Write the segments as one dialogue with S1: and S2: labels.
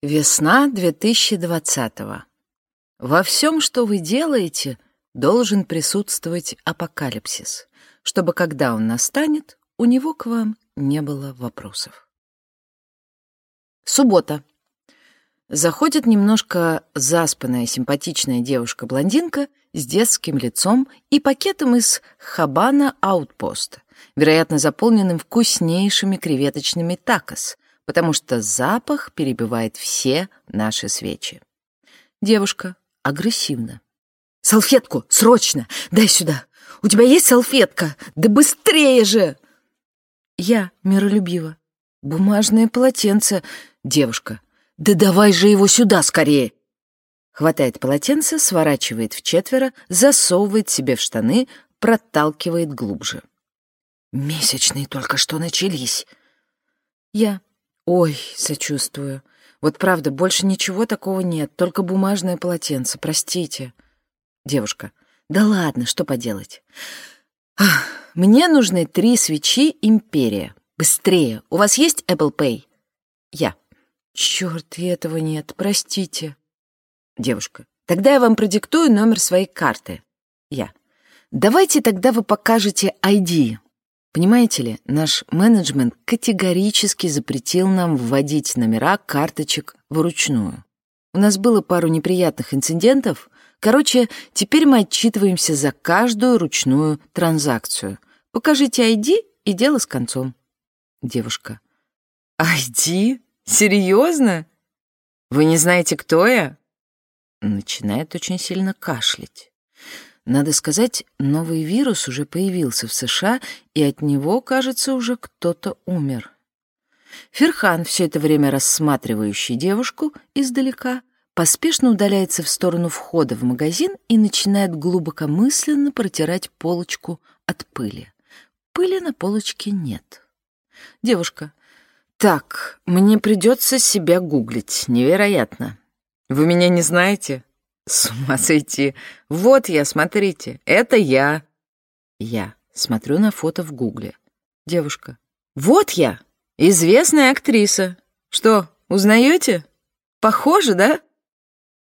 S1: Весна 2020-го. Во всем, что вы делаете, должен присутствовать апокалипсис, чтобы, когда он настанет, у него к вам не было вопросов. Суббота. Заходит немножко заспанная симпатичная девушка-блондинка с детским лицом и пакетом из Хабана Аутпост, вероятно, заполненным вкуснейшими креветочными такос — потому что запах перебивает все наши свечи. Девушка агрессивна. «Салфетку! Срочно! Дай сюда! У тебя есть салфетка? Да быстрее же!» Я миролюбиво. «Бумажное полотенце!» Девушка. «Да давай же его сюда скорее!» Хватает полотенце, сворачивает в четверо, засовывает себе в штаны, проталкивает глубже. «Месячные только что начались!» Я Ой, сочувствую. Вот правда, больше ничего такого нет, только бумажное полотенце, простите. Девушка. Да ладно, что поделать. Ах, мне нужны три свечи «Империя». Быстрее. У вас есть Apple Pay? Я. Черт, и этого нет, простите. Девушка. Тогда я вам продиктую номер своей карты. Я. Давайте тогда вы покажете ID. Понимаете ли, наш менеджмент категорически запретил нам вводить номера карточек вручную. У нас было пару неприятных инцидентов. Короче, теперь мы отчитываемся за каждую ручную транзакцию. Покажите ID и дело с концом. Девушка. ID? Серьезно? Вы не знаете, кто я? Начинает очень сильно кашлять. Надо сказать, новый вирус уже появился в США, и от него, кажется, уже кто-то умер. Ферхан, все это время рассматривающий девушку издалека, поспешно удаляется в сторону входа в магазин и начинает глубокомысленно протирать полочку от пыли. Пыли на полочке нет. Девушка. «Так, мне придется себя гуглить. Невероятно. Вы меня не знаете?» С ума сойти. Вот я, смотрите, это я. Я смотрю на фото в гугле. Девушка. Вот я, известная актриса. Что, узнаете? Похоже, да?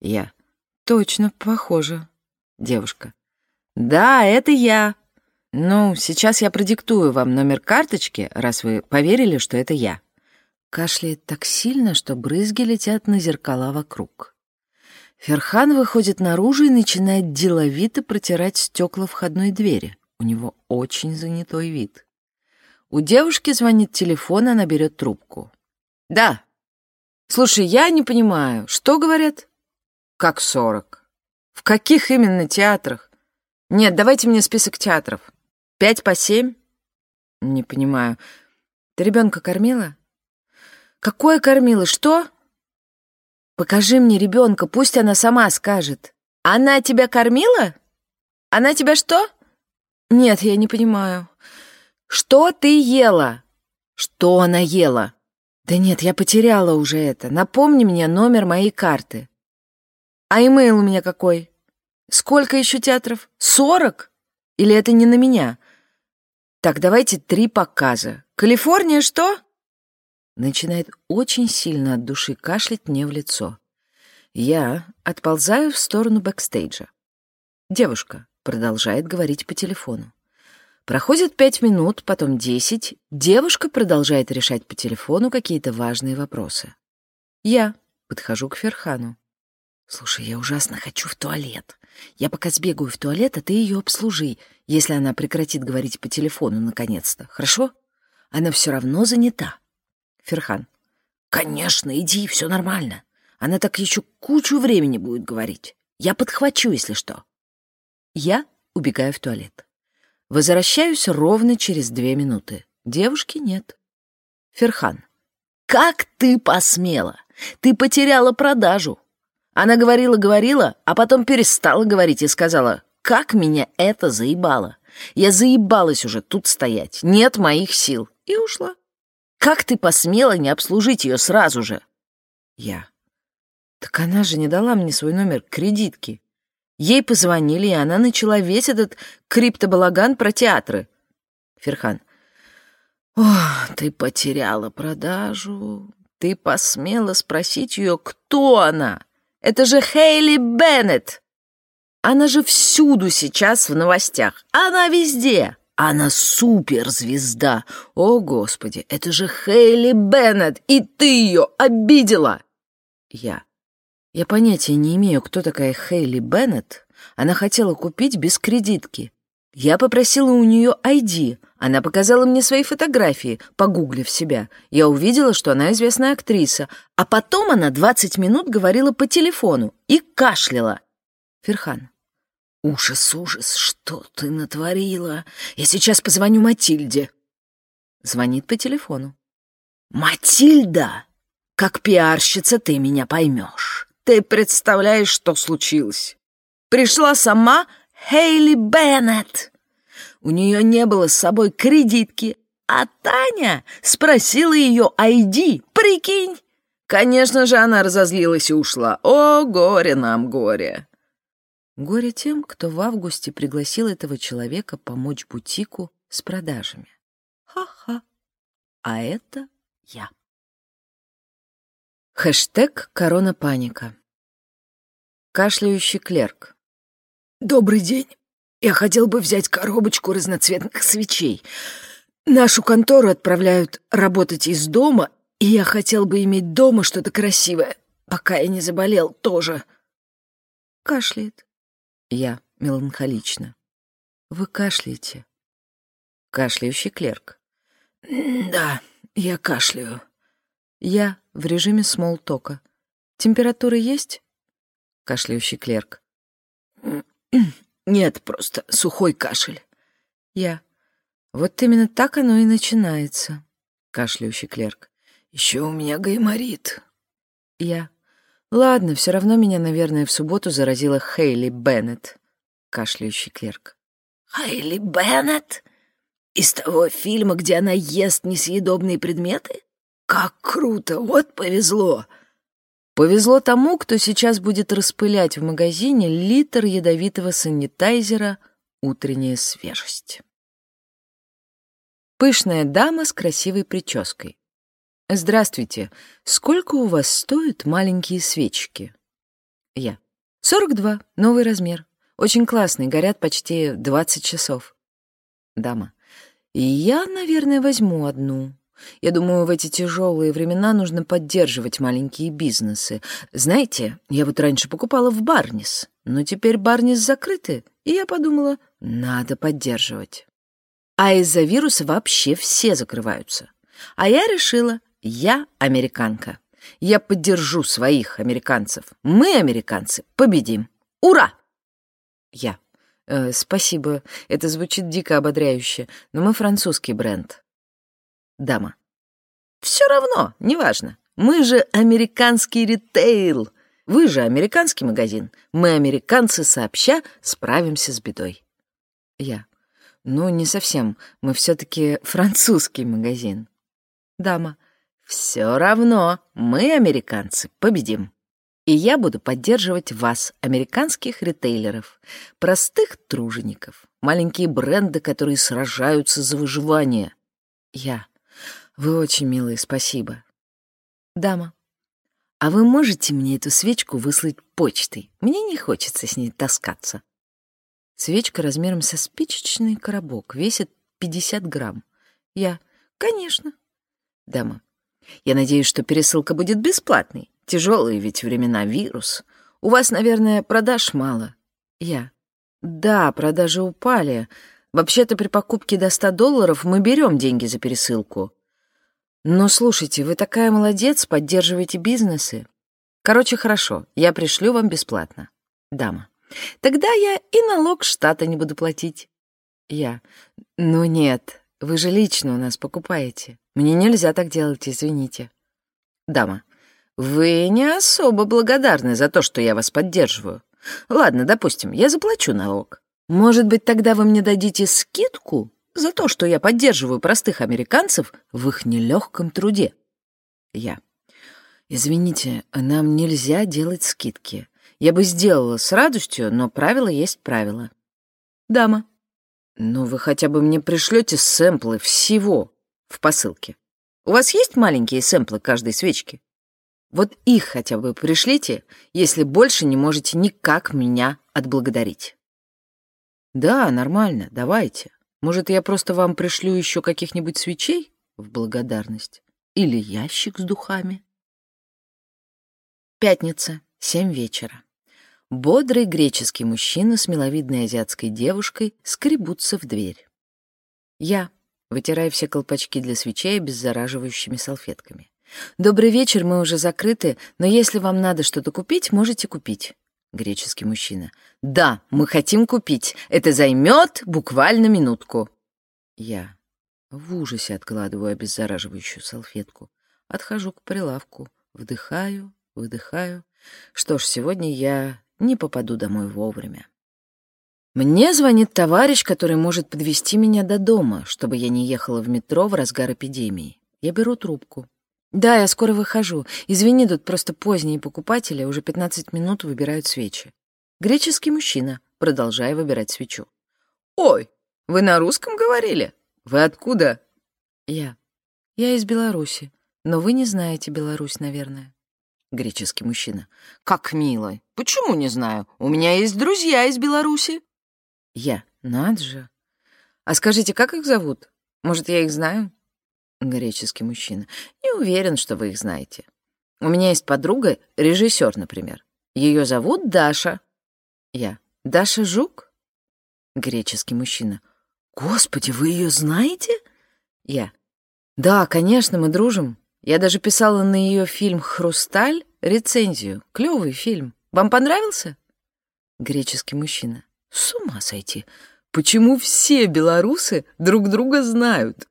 S1: Я. Точно, похоже. Девушка. Да, это я. Ну, сейчас я продиктую вам номер карточки, раз вы поверили, что это я. Кашляет так сильно, что брызги летят на зеркала вокруг. Ферхан выходит наружу и начинает деловито протирать стекла входной двери. У него очень занятой вид. У девушки звонит телефон, она берет трубку. «Да. Слушай, я не понимаю, что говорят?» «Как сорок? В каких именно театрах? Нет, давайте мне список театров. Пять по семь?» «Не понимаю. Ты ребенка кормила?» «Какое кормила? Что?» Покажи мне ребенка, пусть она сама скажет. Она тебя кормила? Она тебя что? Нет, я не понимаю. Что ты ела? Что она ела? Да нет, я потеряла уже это. Напомни мне номер моей карты. А имейл у меня какой? Сколько еще театров? Сорок? Или это не на меня? Так, давайте три показа. Калифорния что? Начинает очень сильно от души кашлять мне в лицо. Я отползаю в сторону бэкстейджа. Девушка продолжает говорить по телефону. Проходит пять минут, потом десять. Девушка продолжает решать по телефону какие-то важные вопросы. Я подхожу к Ферхану. «Слушай, я ужасно хочу в туалет. Я пока сбегаю в туалет, а ты ее обслужи, если она прекратит говорить по телефону наконец-то. Хорошо? Она все равно занята». Ферхан. «Конечно, иди, все нормально. Она так еще кучу времени будет говорить. Я подхвачу, если что». Я убегаю в туалет. Возвращаюсь ровно через две минуты. Девушки нет. Ферхан. «Как ты посмела? Ты потеряла продажу!» Она говорила-говорила, а потом перестала говорить и сказала, «Как меня это заебало! Я заебалась уже тут стоять, нет моих сил!» И ушла. Как ты посмела не обслужить ее сразу же? Я. Так она же не дала мне свой номер кредитки. Ей позвонили, и она начала весь этот криптобалаган про театры. Ферхан. О, ты потеряла продажу. Ты посмела спросить ее, кто она? Это же Хейли Беннет! Она же всюду сейчас в новостях. Она везде. Она суперзвезда. О, Господи, это же Хейли Беннет, и ты ее обидела. Я. Я понятия не имею, кто такая Хейли Беннет. Она хотела купить без кредитки. Я попросила у нее ID. Она показала мне свои фотографии, погуглив себя. Я увидела, что она известная актриса. А потом она 20 минут говорила по телефону и кашляла. Ферхан. Ужас, ужас, что ты натворила? Я сейчас позвоню Матильде. Звонит по телефону. Матильда, как пиарщица ты меня поймешь. Ты представляешь, что случилось? Пришла сама Хейли Беннет. У нее не было с собой кредитки, а Таня спросила ее ID, прикинь. Конечно же, она разозлилась и ушла. О, горе нам, горе. Горе тем, кто в августе пригласил этого человека помочь бутику с продажами. Ха-ха. А это я. Хэштег «Корона паника». Кашляющий клерк. «Добрый день. Я хотел бы взять коробочку разноцветных свечей. Нашу контору отправляют работать из дома, и я хотел бы иметь дома что-то красивое, пока я не заболел тоже». Кашляет. Я меланхолично. «Вы кашляете?» Кашляющий клерк. «Да, я кашляю». Я в режиме смолтока. «Температура есть?» Кашляющий клерк. Нет, просто сухой кашель. Я. Вот именно так оно и начинается. Кашляющий клерк. Еще у меня гайморит. Я. Ладно, все равно меня, наверное, в субботу заразила Хейли Беннет. Кашляющий клерк. Хейли Беннет? Из того фильма, где она ест несъедобные предметы? Как круто! Вот повезло! Повезло тому, кто сейчас будет распылять в магазине литр ядовитого санитайзера «Утренняя свежесть». Пышная дама с красивой прической. «Здравствуйте. Сколько у вас стоят маленькие свечки?» Я. «Сорок два. Новый размер. Очень классный, горят почти двадцать часов». Дама. «Я, наверное, возьму одну. Я думаю, в эти тяжелые времена нужно поддерживать маленькие бизнесы. Знаете, я вот раньше покупала в Барнис, но теперь Барнис закрыты, и я подумала, надо поддерживать. А из-за вируса вообще все закрываются. А я решила, я американка. Я поддержу своих американцев. Мы, американцы, победим. Ура! Я. Э, спасибо, это звучит дико ободряюще, но мы французский бренд. Дама. «Все равно, неважно. Мы же американский ритейл. Вы же американский магазин. Мы, американцы, сообща справимся с бедой». Я. «Ну, не совсем. Мы все-таки французский магазин». Дама. «Все равно. Мы, американцы, победим». И я буду поддерживать вас, американских ритейлеров, простых тружеников, маленькие бренды, которые сражаются за выживание. Я. Вы очень милые, спасибо. Дама, а вы можете мне эту свечку выслать почтой? Мне не хочется с ней таскаться. Свечка размером со спичечный коробок, весит 50 грамм. Я, конечно. Дама, я надеюсь, что пересылка будет бесплатной. Тяжелые ведь времена, вирус. У вас, наверное, продаж мало. Я, да, продажи упали. Вообще-то при покупке до 100 долларов мы берем деньги за пересылку. Но слушайте, вы такая молодец, поддерживаете бизнесы. Короче, хорошо, я пришлю вам бесплатно. Дама. Тогда я и налог штата не буду платить. Я. Ну нет, вы же лично у нас покупаете. Мне нельзя так делать, извините. Дама. Вы не особо благодарны за то, что я вас поддерживаю. Ладно, допустим, я заплачу налог. Может быть, тогда вы мне дадите скидку за то, что я поддерживаю простых американцев в их нелегком труде. Я. Извините, нам нельзя делать скидки. Я бы сделала с радостью, но правило есть правило. Дама. Ну, вы хотя бы мне пришлете сэмплы всего в посылке. У вас есть маленькие сэмплы каждой свечки? Вот их хотя бы пришлите, если больше не можете никак меня отблагодарить. Да, нормально, давайте. Может, я просто вам пришлю еще каких-нибудь свечей в благодарность? Или ящик с духами? Пятница, семь вечера. Бодрый греческий мужчина с миловидной азиатской девушкой скребутся в дверь. Я, вытирая все колпачки для свечей обеззараживающими салфетками. «Добрый вечер, мы уже закрыты, но если вам надо что-то купить, можете купить». Греческий мужчина. «Да, мы хотим купить. Это займет буквально минутку». Я в ужасе откладываю обеззараживающую салфетку. Отхожу к прилавку. Вдыхаю, выдыхаю. Что ж, сегодня я не попаду домой вовремя. Мне звонит товарищ, который может подвести меня до дома, чтобы я не ехала в метро в разгар эпидемии. Я беру трубку. «Да, я скоро выхожу. Извини, тут просто поздние покупатели, уже 15 минут выбирают свечи». Греческий мужчина, продолжая выбирать свечу. «Ой, вы на русском говорили? Вы откуда?» «Я. Я из Беларуси, но вы не знаете Беларусь, наверное». Греческий мужчина. «Как мило! Почему не знаю? У меня есть друзья из Беларуси». Я. «Надо же! А скажите, как их зовут? Может, я их знаю?» Греческий мужчина. Не уверен, что вы их знаете. У меня есть подруга, режиссер, например. Ее зовут Даша. Я. Даша Жук? Греческий мужчина. Господи, вы ее знаете? Я. Да, конечно, мы дружим. Я даже писала на ее фильм «Хрусталь» рецензию. Клевый фильм. Вам понравился? Греческий мужчина. С ума сойти. Почему все белорусы друг друга знают?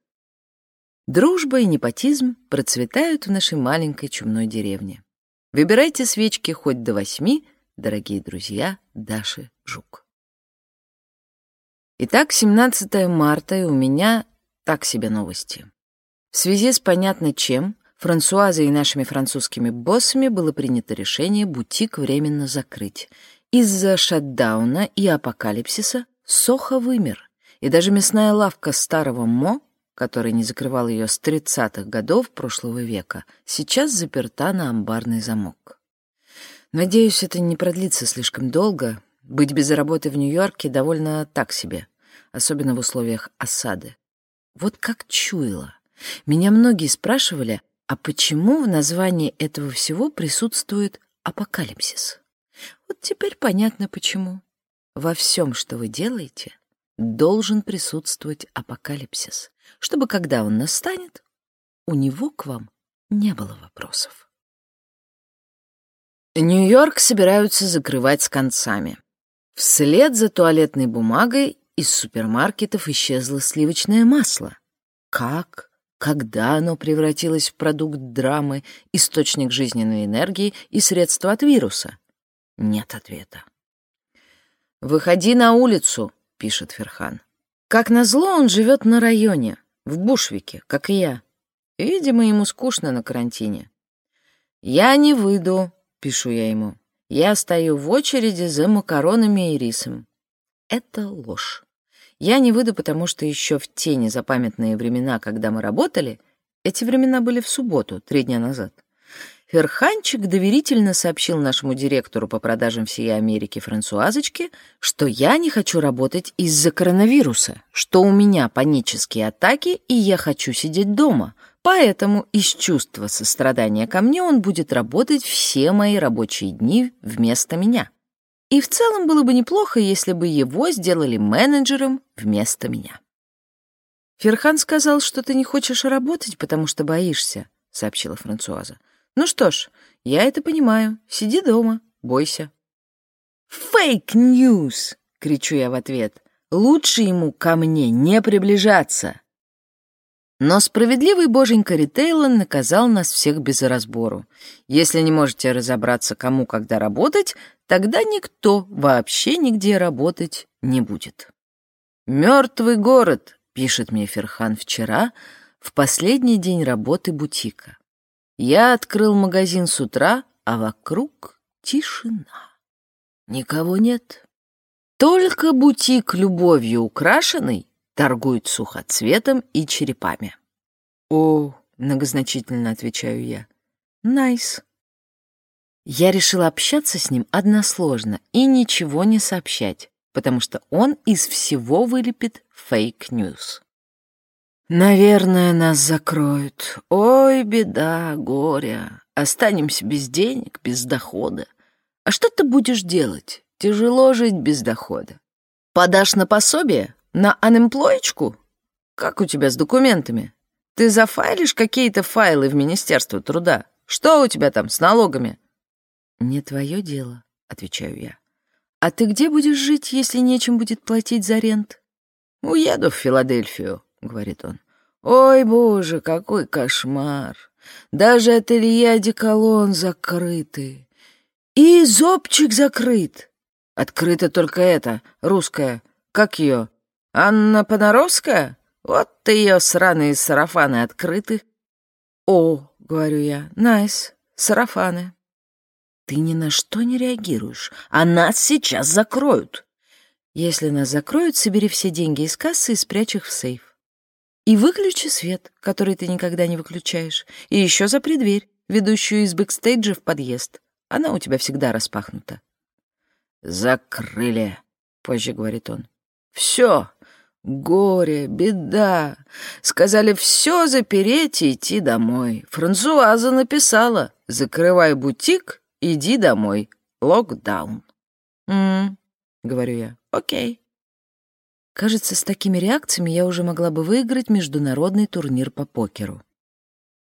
S1: Дружба и непотизм процветают в нашей маленькой чумной деревне. Выбирайте свечки хоть до восьми, дорогие друзья Даши Жук. Итак, 17 марта, и у меня так себе новости. В связи с понятно чем, Франсуазой и нашими французскими боссами было принято решение бутик временно закрыть. Из-за шатдауна и апокалипсиса Сохо вымер, и даже мясная лавка старого Мо который не закрывал ее с 30-х годов прошлого века, сейчас заперта на амбарный замок. Надеюсь, это не продлится слишком долго. Быть без работы в Нью-Йорке довольно так себе, особенно в условиях осады. Вот как чуяло. Меня многие спрашивали, а почему в названии этого всего присутствует апокалипсис? Вот теперь понятно почему. Во всем, что вы делаете, должен присутствовать апокалипсис чтобы, когда он настанет, у него к вам не было вопросов. Нью-Йорк собираются закрывать с концами. Вслед за туалетной бумагой из супермаркетов исчезло сливочное масло. Как, когда оно превратилось в продукт драмы, источник жизненной энергии и средство от вируса? Нет ответа. «Выходи на улицу», — пишет Ферхан. Как назло, он живет на районе, в Бушвике, как и я. Видимо, ему скучно на карантине. «Я не выйду», — пишу я ему. «Я стою в очереди за макаронами и рисом». Это ложь. Я не выйду, потому что еще в те незапамятные времена, когда мы работали, эти времена были в субботу, три дня назад, Ферханчик доверительно сообщил нашему директору по продажам всей Америки Франсуазочке, что я не хочу работать из-за коронавируса, что у меня панические атаки и я хочу сидеть дома, поэтому из чувства сострадания ко мне он будет работать все мои рабочие дни вместо меня. И в целом было бы неплохо, если бы его сделали менеджером вместо меня. «Ферхан сказал, что ты не хочешь работать, потому что боишься», — сообщила Франсуаза. Ну что ж, я это понимаю. Сиди дома, бойся. «Fake news!» — кричу я в ответ. «Лучше ему ко мне не приближаться!» Но справедливый боженька Ритейлон наказал нас всех без разбору. Если не можете разобраться, кому когда работать, тогда никто вообще нигде работать не будет. «Мертвый город», — пишет мне Ферхан вчера, в последний день работы бутика. Я открыл магазин с утра, а вокруг тишина. Никого нет. Только бутик любовью украшенный торгует сухоцветом и черепами. О, многозначительно отвечаю я. Nice. Я решила общаться с ним односложно и ничего не сообщать, потому что он из всего вылепит fake news. «Наверное, нас закроют. Ой, беда, горе. Останемся без денег, без дохода. А что ты будешь делать? Тяжело жить без дохода. Подашь на пособие? На анэмплоечку? Как у тебя с документами? Ты зафайлишь какие-то файлы в Министерство труда? Что у тебя там с налогами?» «Не твое дело», — отвечаю я. «А ты где будешь жить, если нечем будет платить за рент?» «Уеду в Филадельфию», — говорит он. «Ой, боже, какой кошмар! Даже ателье одеколон закрыты. И зобчик закрыт. Открыто только это, русская. Как ее? Анна Понаровская? Вот ее сраные сарафаны открыты». «О», — говорю я, — «найс, сарафаны». Ты ни на что не реагируешь, а нас сейчас закроют. Если нас закроют, собери все деньги из кассы и спрячь их в сейф. И выключи свет, который ты никогда не выключаешь, и еще запри дверь, ведущую из бэкстейджа в подъезд. Она у тебя всегда распахнута. «Закрыли», — позже говорит он. «Все, горе, беда. Сказали все запереть и идти домой. Франсуаза написала, закрывай бутик Иди домой. Локдаун. «М-м», говорю я. «Окей». Кажется, с такими реакциями я уже могла бы выиграть международный турнир по покеру.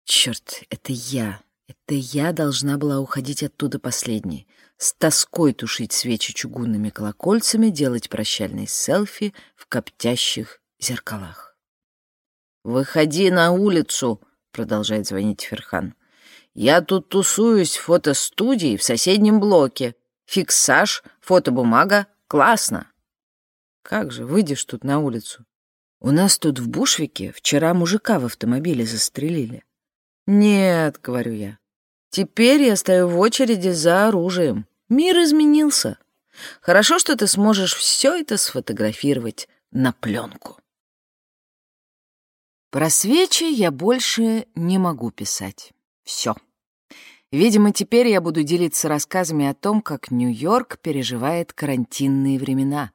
S1: Черт, это я. Это я должна была уходить оттуда последней. С тоской тушить свечи чугунными колокольцами, делать прощальные селфи в коптящих зеркалах. «Выходи на улицу!» — продолжает звонить Ферхан. Я тут тусуюсь в фотостудии в соседнем блоке. Фиксаж, фотобумага. Классно. Как же, выйдешь тут на улицу. У нас тут в Бушвике вчера мужика в автомобиле застрелили. Нет, говорю я. Теперь я стою в очереди за оружием. Мир изменился. Хорошо, что ты сможешь все это сфотографировать на пленку. Про свечи я больше не могу писать. Все. Видимо, теперь я буду делиться рассказами о том, как Нью-Йорк переживает карантинные времена.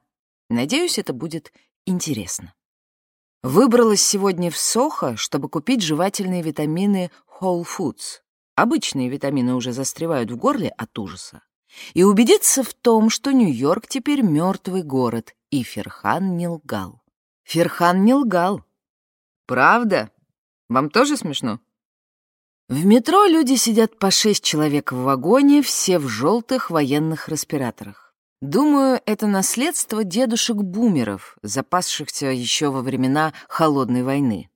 S1: Надеюсь, это будет интересно. Выбралась сегодня в Сохо, чтобы купить жевательные витамины Whole Foods. Обычные витамины уже застревают в горле от ужаса. И убедиться в том, что Нью-Йорк теперь мертвый город, и Ферхан не лгал. Ферхан не лгал. Правда? Вам тоже смешно? В метро люди сидят по шесть человек в вагоне, все в желтых военных респираторах. Думаю, это наследство дедушек-бумеров, запасшихся еще во времена Холодной войны.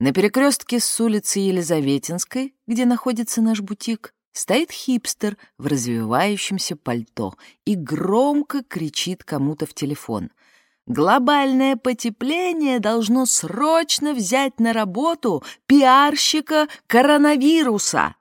S1: На перекрестке с улицы Елизаветинской, где находится наш бутик, стоит хипстер в развивающемся пальто и громко кричит кому-то в телефон — Глобальное потепление должно срочно взять на работу пиарщика коронавируса.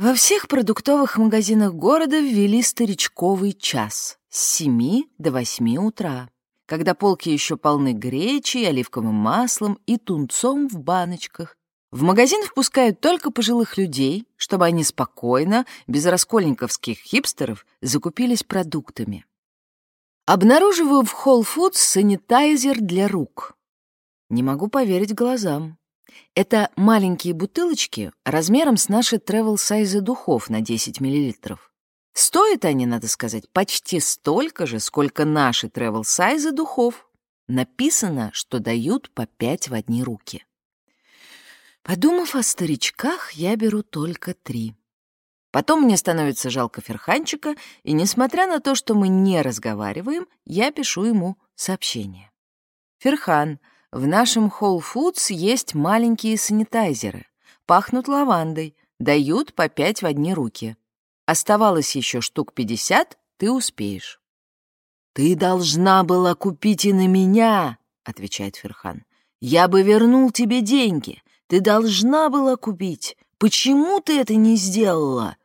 S1: Во всех продуктовых магазинах города ввели старичковый час с 7 до 8 утра, когда полки еще полны гречей, оливковым маслом и тунцом в баночках. В магазин впускают только пожилых людей, чтобы они спокойно, без раскольниковских хипстеров, закупились продуктами. Обнаруживаю в Whole Foods санитайзер для рук. Не могу поверить глазам. Это маленькие бутылочки размером с наши travel сайзы духов на 10 мл. Стоят они, надо сказать, почти столько же, сколько наши travel сайзы духов. Написано, что дают по 5 в одни руки. Подумав о старичках, я беру только три. Потом мне становится жалко Ферханчика, и, несмотря на то, что мы не разговариваем, я пишу ему сообщение. «Ферхан, в нашем Whole Foods есть маленькие санитайзеры. Пахнут лавандой, дают по пять в одни руки. Оставалось еще штук пятьдесят, ты успеешь». «Ты должна была купить и на меня», — отвечает Ферхан. «Я бы вернул тебе деньги. Ты должна была купить. Почему ты это не сделала?»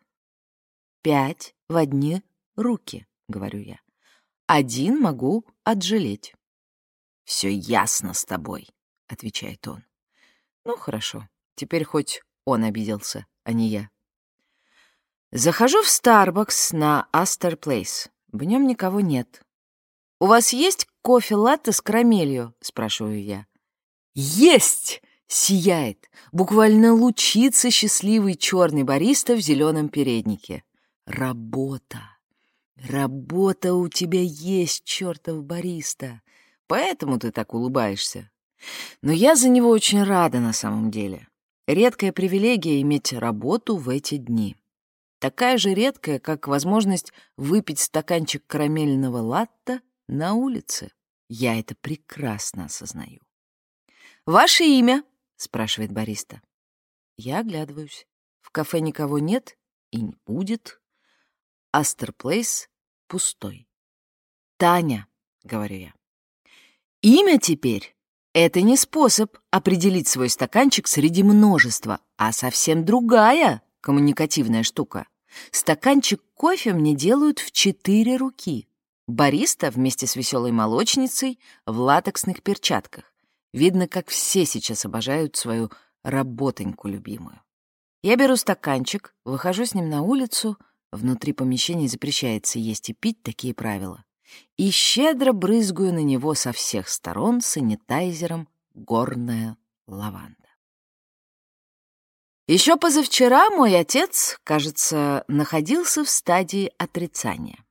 S1: «Пять в одни руки», — говорю я. «Один могу отжалеть». «Все ясно с тобой», — отвечает он. «Ну, хорошо. Теперь хоть он обиделся, а не я. Захожу в Starbucks на Астер Плейс. В нем никого нет. «У вас есть кофе-латте с карамелью?» — спрашиваю я. «Есть!» — сияет. Буквально лучится счастливый черный бариста в зеленом переднике. Работа. Работа у тебя есть, чертов бариста. Поэтому ты так улыбаешься. Но я за него очень рада на самом деле. Редкая привилегия иметь работу в эти дни. Такая же редкая, как возможность выпить стаканчик карамельного латта на улице. Я это прекрасно осознаю. «Ваше имя?» — спрашивает бариста. Я оглядываюсь. В кафе никого нет и не будет. Астерплейс пустой. «Таня», — говорю я. «Имя теперь — это не способ определить свой стаканчик среди множества, а совсем другая коммуникативная штука. Стаканчик кофе мне делают в четыре руки. Бариста вместе с веселой молочницей в латексных перчатках. Видно, как все сейчас обожают свою работоньку любимую. Я беру стаканчик, выхожу с ним на улицу — Внутри помещения запрещается есть и пить такие правила. И щедро брызгаю на него со всех сторон санитайзером горная лаванда. Еще позавчера мой отец, кажется, находился в стадии отрицания.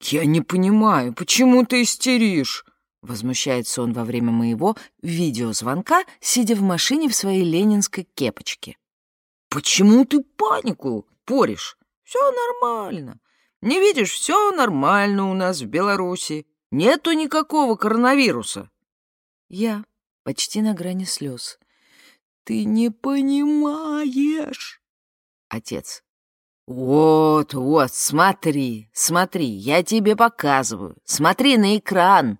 S1: «Я не понимаю, почему ты истеришь?» Возмущается он во время моего видеозвонка, сидя в машине в своей ленинской кепочке. «Почему ты панику поришь? Все нормально. Не видишь, все нормально у нас в Беларуси. Нету никакого коронавируса. Я почти на грани слез. Ты не понимаешь. Отец. Вот, вот, смотри, смотри, я тебе показываю. Смотри на экран.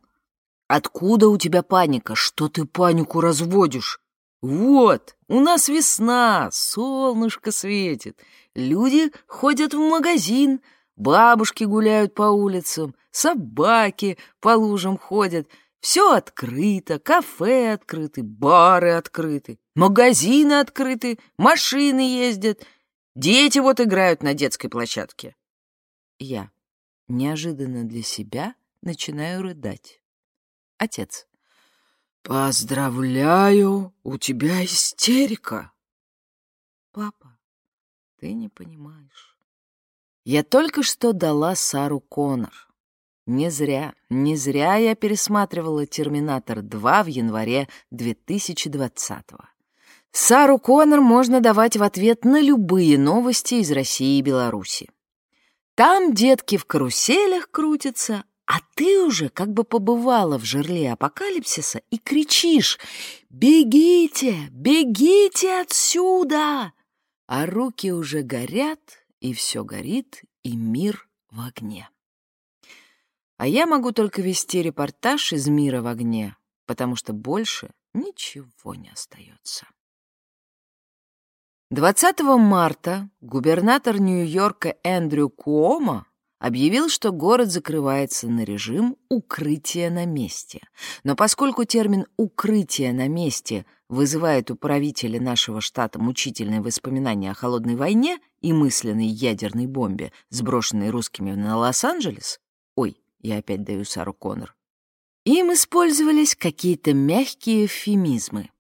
S1: Откуда у тебя паника? Что ты панику разводишь? Вот, у нас весна, солнышко светит. Люди ходят в магазин, бабушки гуляют по улицам, собаки по лужам ходят. Все открыто, кафе открыты, бары открыты, магазины открыты, машины ездят, дети вот играют на детской площадке. Я неожиданно для себя начинаю рыдать. Отец. «Поздравляю, у тебя истерика!» «Папа, ты не понимаешь. Я только что дала Сару Коннор. Не зря, не зря я пересматривала «Терминатор 2» в январе 2020-го. Сару Коннор можно давать в ответ на любые новости из России и Беларуси. Там детки в каруселях крутятся, а ты уже как бы побывала в жерле апокалипсиса и кричишь «Бегите! Бегите отсюда!» а руки уже горят, и все горит, и мир в огне. А я могу только вести репортаж из мира в огне, потому что больше ничего не остается. 20 марта губернатор Нью-Йорка Эндрю Куомо объявил, что город закрывается на режим «укрытие на месте». Но поскольку термин «укрытие на месте» вызывает у правителя нашего штата мучительные воспоминания о холодной войне и мысленной ядерной бомбе, сброшенной русскими на Лос-Анджелес, ой, я опять даю Сару Коннор, им использовались какие-то мягкие эвфемизмы.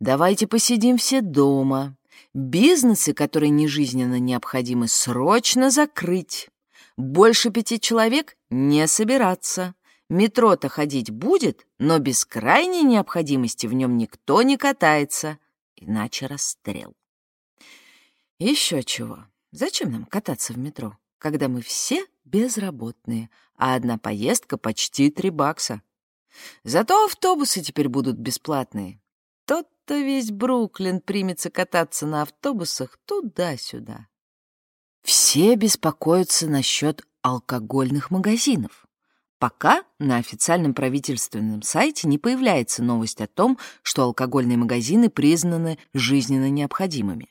S1: «Давайте посидим все дома», «Бизнесы, которые нежизненно необходимы, срочно закрыть», больше пяти человек не собираться. Метро-то ходить будет, но без крайней необходимости в нем никто не катается, иначе расстрел. Еще чего. Зачем нам кататься в метро, когда мы все безработные, а одна поездка почти три бакса? Зато автобусы теперь будут бесплатные. Тот-то весь Бруклин примется кататься на автобусах туда-сюда. Все беспокоятся насчет алкогольных магазинов. Пока на официальном правительственном сайте не появляется новость о том, что алкогольные магазины признаны жизненно необходимыми.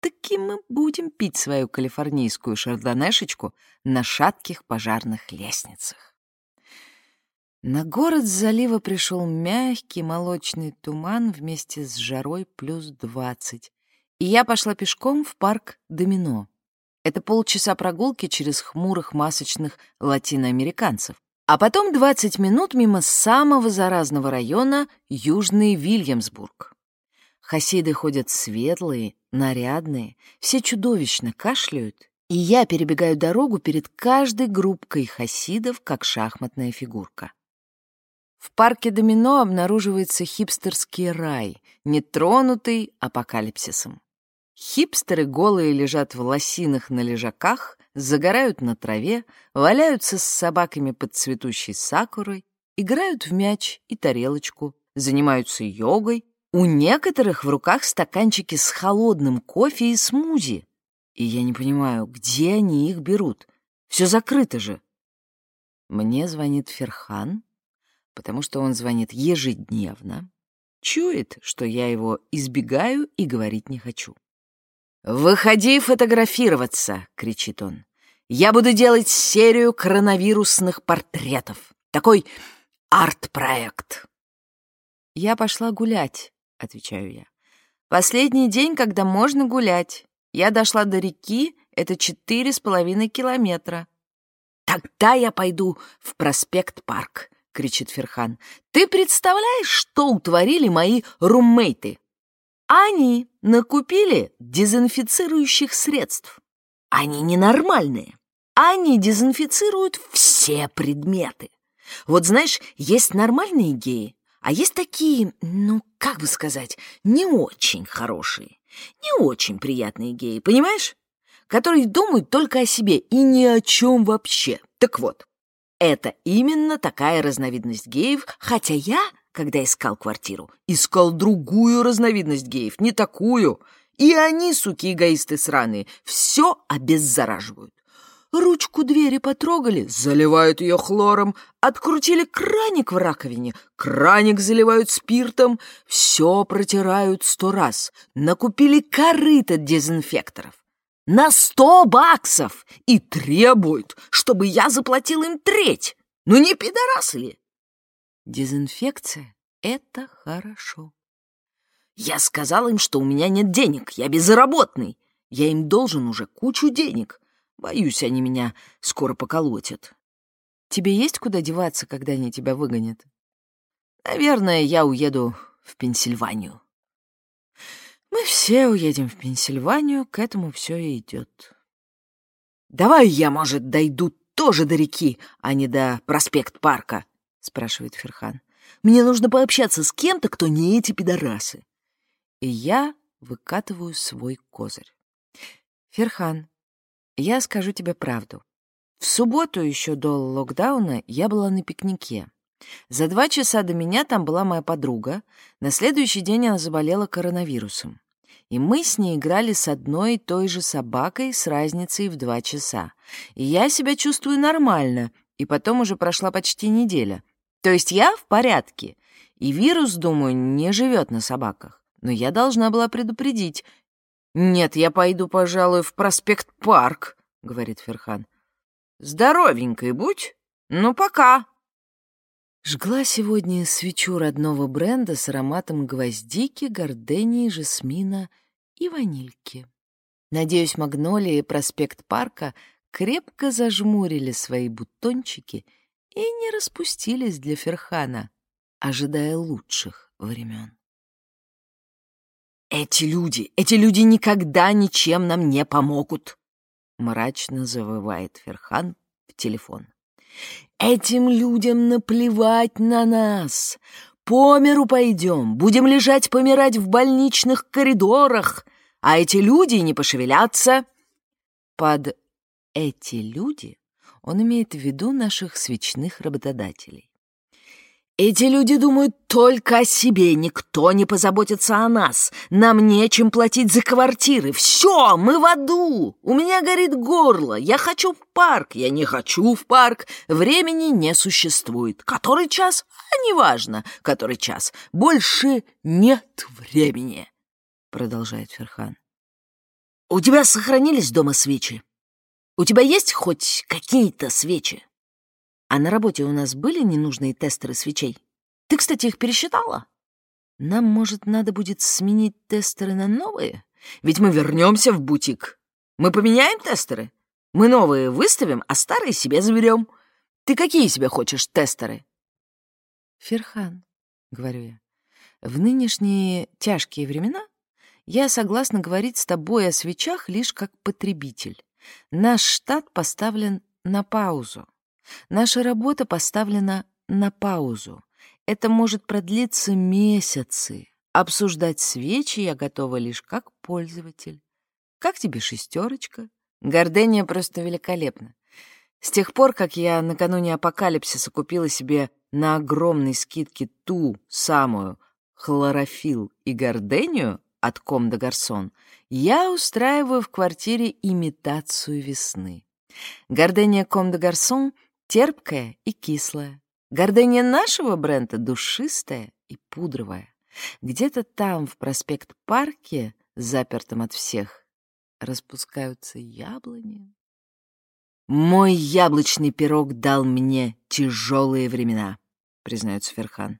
S1: Таки мы будем пить свою калифорнийскую шардонешечку на шатких пожарных лестницах. На город с залива пришел мягкий молочный туман вместе с жарой плюс двадцать, и я пошла пешком в парк Домино. Это полчаса прогулки через хмурых масочных латиноамериканцев. А потом 20 минут мимо самого заразного района Южный Вильямсбург. Хасиды ходят светлые, нарядные, все чудовищно кашляют, и я перебегаю дорогу перед каждой группкой хасидов, как шахматная фигурка. В парке Домино обнаруживается хипстерский рай, нетронутый апокалипсисом. Хипстеры голые лежат в лосинах на лежаках, загорают на траве, валяются с собаками под цветущей сакурой, играют в мяч и тарелочку, занимаются йогой. У некоторых в руках стаканчики с холодным кофе и смузи. И я не понимаю, где они их берут. Все закрыто же. Мне звонит Ферхан, потому что он звонит ежедневно, чует, что я его избегаю и говорить не хочу. «Выходи фотографироваться!» — кричит он. «Я буду делать серию коронавирусных портретов. Такой арт-проект!» «Я пошла гулять», — отвечаю я. «Последний день, когда можно гулять. Я дошла до реки, это четыре с половиной километра». «Тогда я пойду в проспект-парк», — кричит Ферхан. «Ты представляешь, что утворили мои руммейты?» Они накупили дезинфицирующих средств. Они ненормальные. Они дезинфицируют все предметы. Вот знаешь, есть нормальные геи, а есть такие, ну, как бы сказать, не очень хорошие, не очень приятные геи, понимаешь? Которые думают только о себе и ни о чем вообще. Так вот, это именно такая разновидность геев, хотя я когда искал квартиру. Искал другую разновидность геев, не такую. И они, суки эгоисты сраные, все обеззараживают. Ручку двери потрогали, заливают ее хлором, открутили краник в раковине, краник заливают спиртом, все протирают сто раз, накупили корыто дезинфекторов на сто баксов и требуют, чтобы я заплатил им треть. Ну не пидорасы ли? Дезинфекция — это хорошо. Я сказал им, что у меня нет денег, я безработный. Я им должен уже кучу денег. Боюсь, они меня скоро поколотят. Тебе есть куда деваться, когда они тебя выгонят? Наверное, я уеду в Пенсильванию. Мы все уедем в Пенсильванию, к этому все и идет. Давай я, может, дойду тоже до реки, а не до проспект-парка, — спрашивает Ферхан. «Мне нужно пообщаться с кем-то, кто не эти пидорасы». И я выкатываю свой козырь. «Ферхан, я скажу тебе правду. В субботу еще до локдауна я была на пикнике. За два часа до меня там была моя подруга. На следующий день она заболела коронавирусом. И мы с ней играли с одной и той же собакой с разницей в два часа. И я себя чувствую нормально, и потом уже прошла почти неделя. То есть я в порядке, и вирус, думаю, не живет на собаках. Но я должна была предупредить. «Нет, я пойду, пожалуй, в проспект Парк», — говорит Ферхан. «Здоровенькой будь. Ну, пока». Жгла сегодня свечу родного бренда с ароматом гвоздики, гордении, жасмина и ванильки. Надеюсь, магнолии и проспект Парка крепко зажмурили свои бутончики — и не распустились для Ферхана, ожидая лучших времен. «Эти люди, эти люди никогда ничем нам не помогут!» Мрачно завывает Ферхан в телефон. «Этим людям наплевать на нас! По миру пойдем, будем лежать помирать в больничных коридорах, а эти люди не пошевелятся!» Под «эти люди» Он имеет в виду наших свечных работодателей. «Эти люди думают только о себе, никто не позаботится о нас. Нам нечем платить за квартиры. Все, мы в аду. У меня горит горло. Я хочу в парк, я не хочу в парк. Времени не существует. Который час? А неважно, который час. Больше нет времени», — продолжает Ферхан. «У тебя сохранились дома свечи?» У тебя есть хоть какие-то свечи?» А на работе у нас были ненужные тестеры свечей? Ты, кстати, их пересчитала? Нам, может, надо будет сменить тестеры на новые? Ведь мы вернемся в бутик. Мы поменяем тестеры? Мы новые выставим, а старые себе заберем. Ты какие себе хочешь тестеры? Ферхан, — говорю я, — в нынешние тяжкие времена я согласна говорить с тобой о свечах лишь как потребитель. Наш штат поставлен на паузу. Наша работа поставлена на паузу. Это может продлиться месяцы. Обсуждать свечи я готова лишь как пользователь. Как тебе шестерочка? Гордения просто великолепна. С тех пор, как я накануне апокалипсиса купила себе на огромной скидке ту самую хлорофилл и гордению от Ком де Гарсон, я устраиваю в квартире имитацию весны. Гордения Ком де Гарсон терпкая и кислая. Гордения нашего бренда душистая и пудровая. Где-то там, в проспект-парке, запертом от всех, распускаются яблони. «Мой яблочный пирог дал мне тяжелые времена», — признается Ферхан.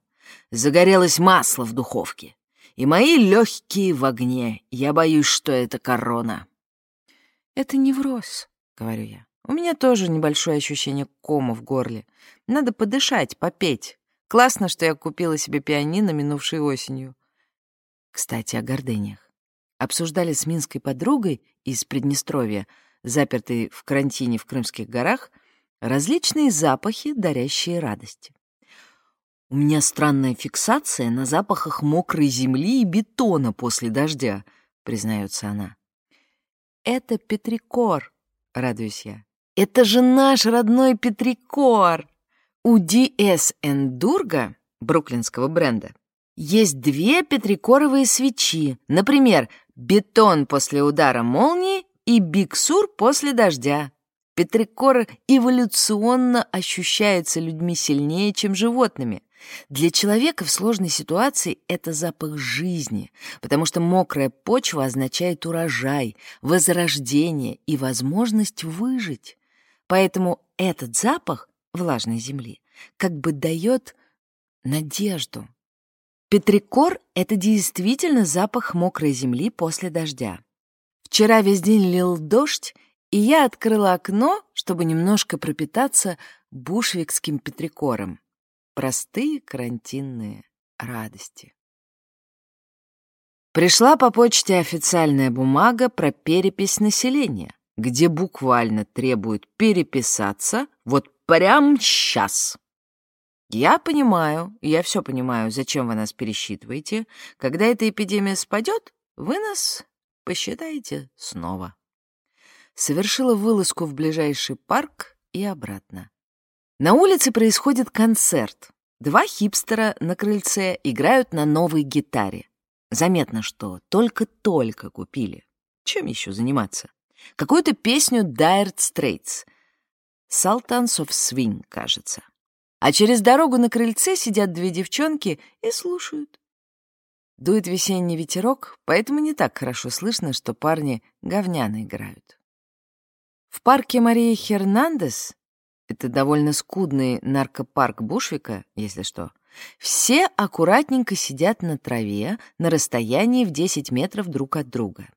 S1: «Загорелось масло в духовке, и мои легкие в огне. Я боюсь, что это корона». «Это невроз», — говорю я. У меня тоже небольшое ощущение кома в горле. Надо подышать, попеть. Классно, что я купила себе пианино минувшей осенью. Кстати, о гордынях. Обсуждали с минской подругой из Приднестровья, запертой в карантине в Крымских горах, различные запахи, дарящие радость. У меня странная фиксация на запахах мокрой земли и бетона после дождя, признается она. Это петрикор, радуюсь я. Это же наш родной Петрикор! У DS Эндурга, бруклинского бренда, есть две петрикоровые свечи. Например, бетон после удара молнии и биксур после дождя. Петрикор эволюционно ощущается людьми сильнее, чем животными. Для человека в сложной ситуации это запах жизни, потому что мокрая почва означает урожай, возрождение и возможность выжить. Поэтому этот запах влажной земли как бы дает надежду. Петрикор — это действительно запах мокрой земли после дождя. Вчера весь день лил дождь, и я открыла окно, чтобы немножко пропитаться бушвикским петрикором. Простые карантинные радости. Пришла по почте официальная бумага про перепись населения где буквально требуют переписаться вот прямо сейчас. Я понимаю, я все понимаю, зачем вы нас пересчитываете. Когда эта эпидемия спадет, вы нас посчитаете снова. Совершила вылазку в ближайший парк и обратно. На улице происходит концерт. Два хипстера на крыльце играют на новой гитаре. Заметно, что только-только купили. Чем еще заниматься? какую-то песню Dire Straits. Sultans of Swing, кажется. А через дорогу на крыльце сидят две девчонки и слушают. Дует весенний ветерок, поэтому не так хорошо слышно, что парни говняно играют. В парке Марии Хернандес, это довольно скудный наркопарк Бушвика, если что, все аккуратненько сидят на траве на расстоянии в 10 метров друг от друга.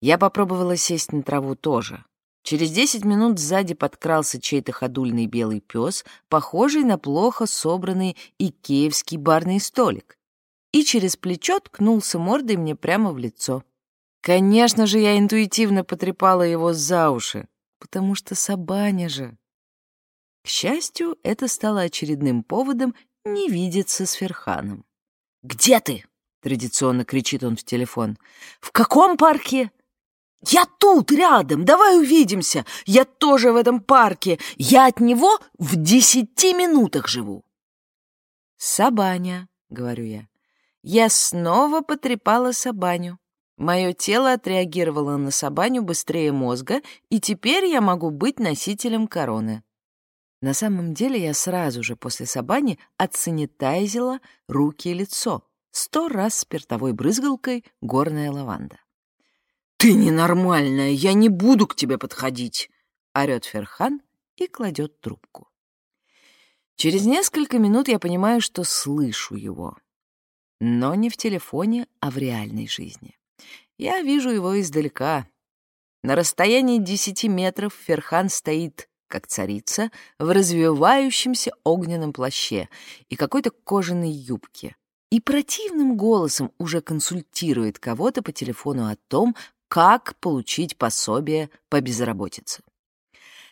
S1: Я попробовала сесть на траву тоже. Через десять минут сзади подкрался чей-то ходульный белый пес, похожий на плохо собранный икеевский барный столик, и через плечо ткнулся мордой мне прямо в лицо. Конечно же, я интуитивно потрепала его за уши, потому что Сабаня же. К счастью, это стало очередным поводом не видеться с Ферханом. «Где ты?» — традиционно кричит он в телефон. «В каком парке?» «Я тут, рядом, давай увидимся. Я тоже в этом парке. Я от него в десяти минутах живу». «Сабаня», — говорю я. Я снова потрепала Сабаню. Мое тело отреагировало на Сабаню быстрее мозга, и теперь я могу быть носителем короны. На самом деле я сразу же после Сабани отсанитайзила руки и лицо. Сто раз спиртовой брызгалкой горная лаванда. «Ты ненормальная, я не буду к тебе подходить!» — орёт Ферхан и кладет трубку. Через несколько минут я понимаю, что слышу его. Но не в телефоне, а в реальной жизни. Я вижу его издалека. На расстоянии десяти метров Ферхан стоит, как царица, в развивающемся огненном плаще и какой-то кожаной юбке. И противным голосом уже консультирует кого-то по телефону о том, как получить пособие по безработице.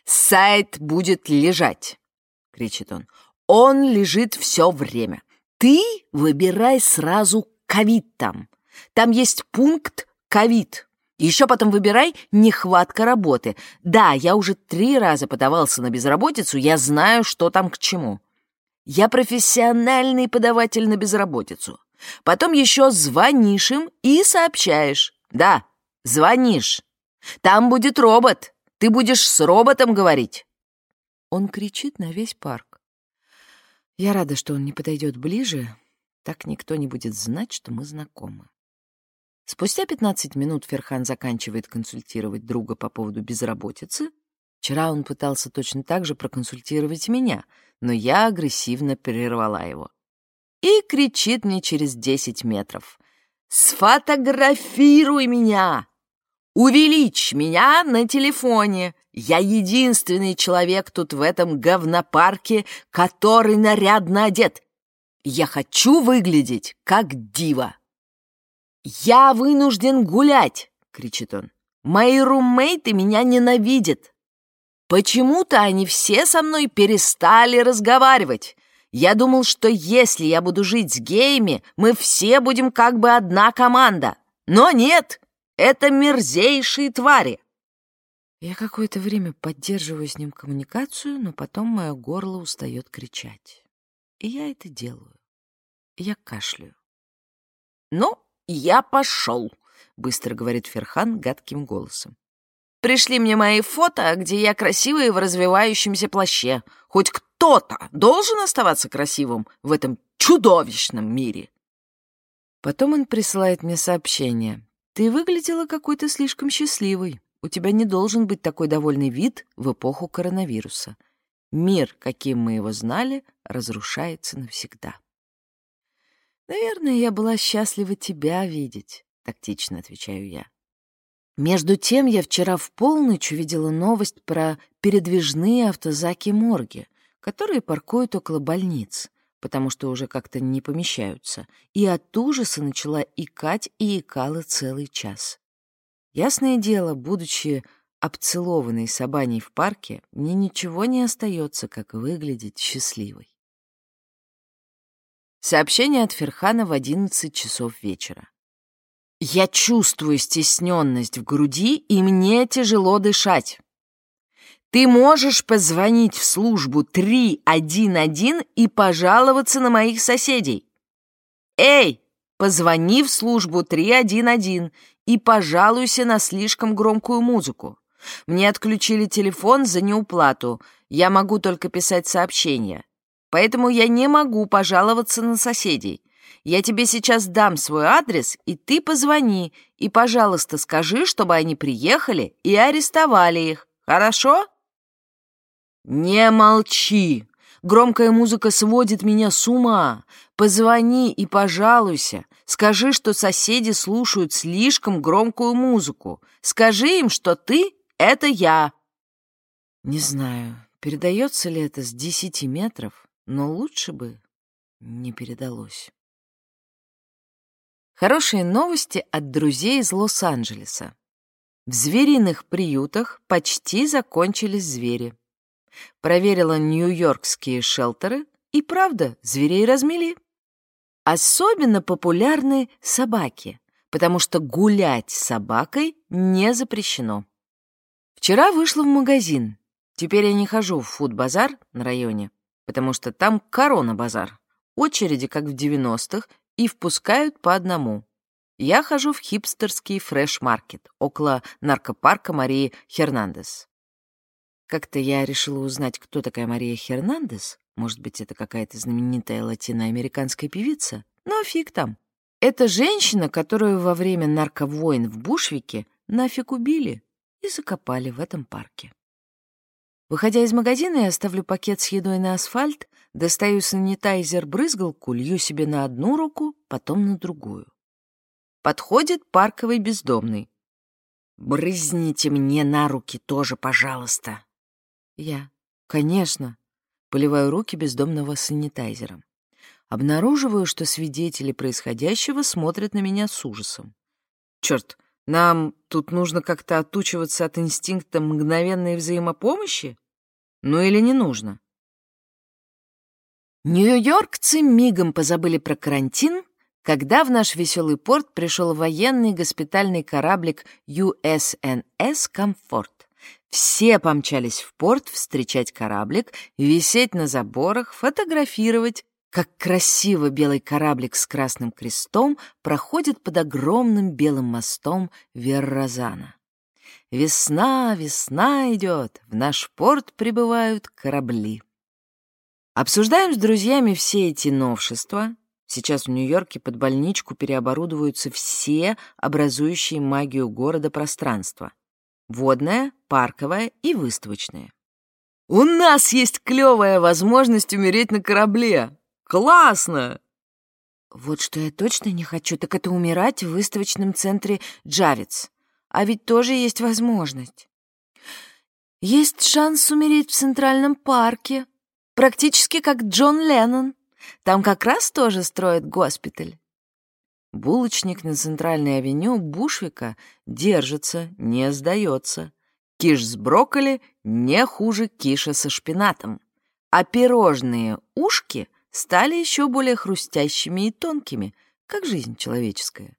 S1: «Сайт будет лежать!» — кричит он. «Он лежит все время. Ты выбирай сразу ковид там. Там есть пункт ковид. Еще потом выбирай нехватка работы. Да, я уже три раза подавался на безработицу, я знаю, что там к чему. Я профессиональный подаватель на безработицу. Потом еще звонишь им и сообщаешь. Да, звонишь. Там будет робот. Ты будешь с роботом говорить. Он кричит на весь парк. Я рада, что он не подойдет ближе. Так никто не будет знать, что мы знакомы. Спустя 15 минут Ферхан заканчивает консультировать друга по поводу безработицы. Вчера он пытался точно так же проконсультировать меня, но я агрессивно прервала его. И кричит мне через 10 метров. «Сфотографируй меня! Увеличь меня на телефоне! Я единственный человек тут в этом говнопарке, который нарядно одет. Я хочу выглядеть как дива!» «Я вынужден гулять!» — кричит он. «Мои руммейты меня ненавидят. Почему-то они все со мной перестали разговаривать. Я думал, что если я буду жить с геями, мы все будем как бы одна команда. Но нет, это мерзейшие твари!» Я какое-то время поддерживаю с ним коммуникацию, но потом мое горло устает кричать. И я это делаю. Я кашляю. «Ну, «Я пошел», — быстро говорит Ферхан гадким голосом. «Пришли мне мои фото, где я красивая в развивающемся плаще. Хоть кто-то должен оставаться красивым в этом чудовищном мире». Потом он присылает мне сообщение. «Ты выглядела какой-то слишком счастливой. У тебя не должен быть такой довольный вид в эпоху коронавируса. Мир, каким мы его знали, разрушается навсегда». «Наверное, я была счастлива тебя видеть», — тактично отвечаю я. Между тем я вчера в полночь увидела новость про передвижные автозаки-морги, которые паркуют около больниц, потому что уже как-то не помещаются, и от ужаса начала икать и икала целый час. Ясное дело, будучи обцелованной собаней в парке, мне ничего не остается, как выглядеть счастливой. Сообщение от Ферхана в 11 часов вечера. «Я чувствую стесненность в груди, и мне тяжело дышать. Ты можешь позвонить в службу 311 и пожаловаться на моих соседей. Эй, позвони в службу 311 и пожалуйся на слишком громкую музыку. Мне отключили телефон за неуплату, я могу только писать сообщения поэтому я не могу пожаловаться на соседей. Я тебе сейчас дам свой адрес, и ты позвони, и, пожалуйста, скажи, чтобы они приехали и арестовали их. Хорошо? Не молчи. Громкая музыка сводит меня с ума. Позвони и пожалуйся. Скажи, что соседи слушают слишком громкую музыку. Скажи им, что ты — это я. Не знаю, передается ли это с десяти метров, но лучше бы не передалось. Хорошие новости от друзей из Лос-Анджелеса. В звериных приютах почти закончились звери. Проверила нью-йоркские шелтеры, и правда, зверей размели. Особенно популярны собаки, потому что гулять с собакой не запрещено. Вчера вышла в магазин. Теперь я не хожу в фуд-базар на районе, потому что там корона-базар. Очереди, как в 90-х, и впускают по одному. Я хожу в хипстерский фреш-маркет около наркопарка Марии Хернандес. Как-то я решила узнать, кто такая Мария Хернандес. Может быть, это какая-то знаменитая латиноамериканская певица? Но фиг там. Это женщина, которую во время нарковойн в Бушвике нафиг убили и закопали в этом парке. Выходя из магазина, я ставлю пакет с едой на асфальт, достаю санитайзер-брызгалку, лью себе на одну руку, потом на другую. Подходит парковый бездомный. «Брызните мне на руки тоже, пожалуйста». Я. «Конечно». Поливаю руки бездомного санитайзером. Обнаруживаю, что свидетели происходящего смотрят на меня с ужасом. Черт, нам тут нужно как-то отучиваться от инстинкта мгновенной взаимопомощи? Ну или не нужно? Нью-Йоркцы мигом позабыли про карантин, когда в наш веселый порт пришел военный госпитальный кораблик USNS «Комфорт». Все помчались в порт встречать кораблик, висеть на заборах, фотографировать, как красиво белый кораблик с красным крестом проходит под огромным белым мостом Верразана. Весна, весна идет, в наш порт прибывают корабли. Обсуждаем с друзьями все эти новшества. Сейчас в Нью-Йорке под больничку переоборудуются все образующие магию города пространства. Водное, парковое и выставочное. «У нас есть клевая возможность умереть на корабле!» Классно!» Вот что я точно не хочу, так это умирать в выставочном центре Джавиц. А ведь тоже есть возможность. Есть шанс умереть в Центральном парке, практически как Джон Леннон. Там как раз тоже строят госпиталь. Булочник на Центральной авеню Бушвика держится, не сдается. Киш с брокколи не хуже киша со шпинатом. А пирожные ушки стали еще более хрустящими и тонкими, как жизнь человеческая.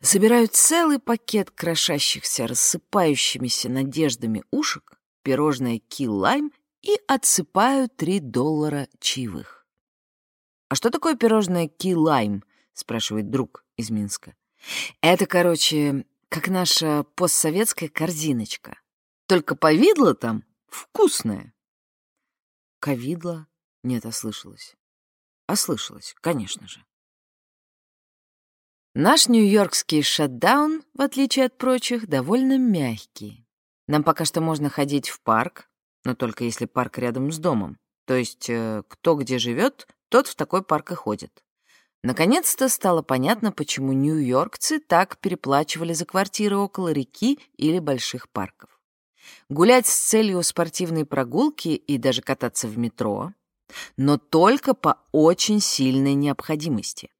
S1: Собирают целый пакет крошащихся, рассыпающимися надеждами ушек, пирожное ки-лайм и отсыпают три доллара чаевых. «А что такое пирожное ки-лайм?» — спрашивает друг из Минска. «Это, короче, как наша постсоветская корзиночка. Только повидло там вкусное». «Ковидло?» Нет, ослышалась. Ослышалась, конечно же. Наш нью-йоркский шатдаун, в отличие от прочих, довольно мягкий. Нам пока что можно ходить в парк, но только если парк рядом с домом. То есть э, кто где живет, тот в такой парк и ходит. Наконец-то стало понятно, почему нью-йоркцы так переплачивали за квартиры около реки или больших парков. Гулять с целью спортивной прогулки и даже кататься в метро но только по очень сильной необходимости.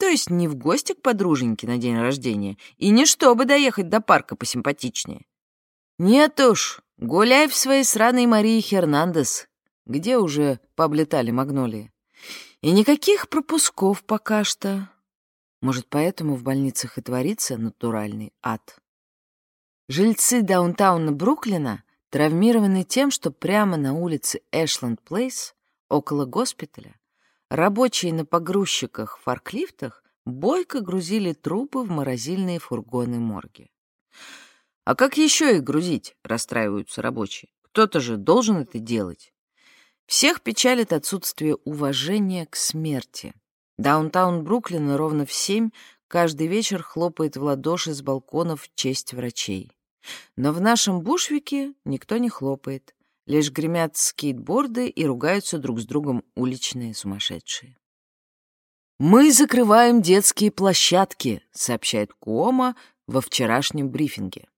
S1: То есть не в гости к подруженьке на день рождения и не чтобы доехать до парка посимпатичнее. Нет уж, гуляй в своей сраной Марии Хернандес, где уже пооблетали магнолии. И никаких пропусков пока что. Может, поэтому в больницах и творится натуральный ад. Жильцы даунтауна Бруклина травмированы тем, что прямо на улице Эшленд-Плейс Около госпиталя рабочие на погрузчиках-форклифтах бойко грузили трупы в морозильные фургоны морги. А как еще их грузить, расстраиваются рабочие? Кто-то же должен это делать. Всех печалит отсутствие уважения к смерти. Даунтаун Бруклина ровно в семь каждый вечер хлопает в ладоши с балконов в честь врачей. Но в нашем Бушвике никто не хлопает. Лишь гремят скейтборды и ругаются друг с другом уличные сумасшедшие. «Мы закрываем детские площадки», — сообщает Куома во вчерашнем брифинге.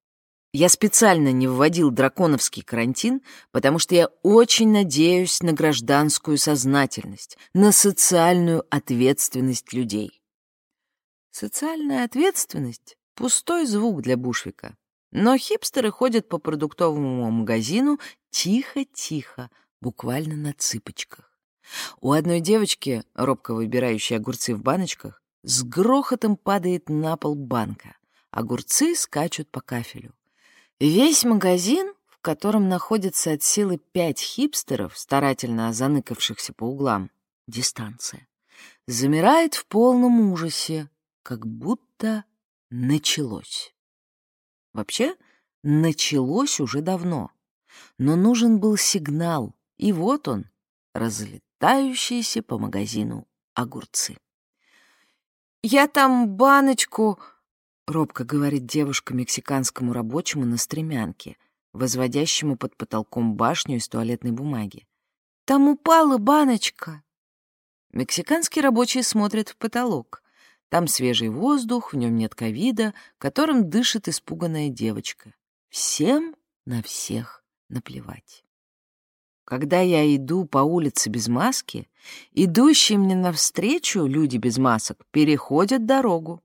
S1: Я специально не вводил драконовский карантин, потому что я очень надеюсь на гражданскую сознательность, на социальную ответственность людей. Социальная ответственность — пустой звук для Бушвика. Но хипстеры ходят по продуктовому магазину тихо-тихо, буквально на цыпочках. У одной девочки, робко выбирающей огурцы в баночках, с грохотом падает на пол банка. Огурцы скачут по кафелю. Весь магазин, в котором находится от силы пять хипстеров, старательно заныкавшихся по углам, дистанция, замирает в полном ужасе, как будто началось. Вообще, началось уже давно. Но нужен был сигнал, и вот он, разлетающиеся по магазину огурцы. «Я там баночку...» — робко говорит девушка мексиканскому рабочему на стремянке, возводящему под потолком башню из туалетной бумаги. «Там упала баночка!» Мексиканский рабочий смотрит в потолок. Там свежий воздух, в нем нет ковида, которым дышит испуганная девочка. Всем на всех наплевать. Когда я иду по улице без маски, идущие мне навстречу люди без масок переходят дорогу.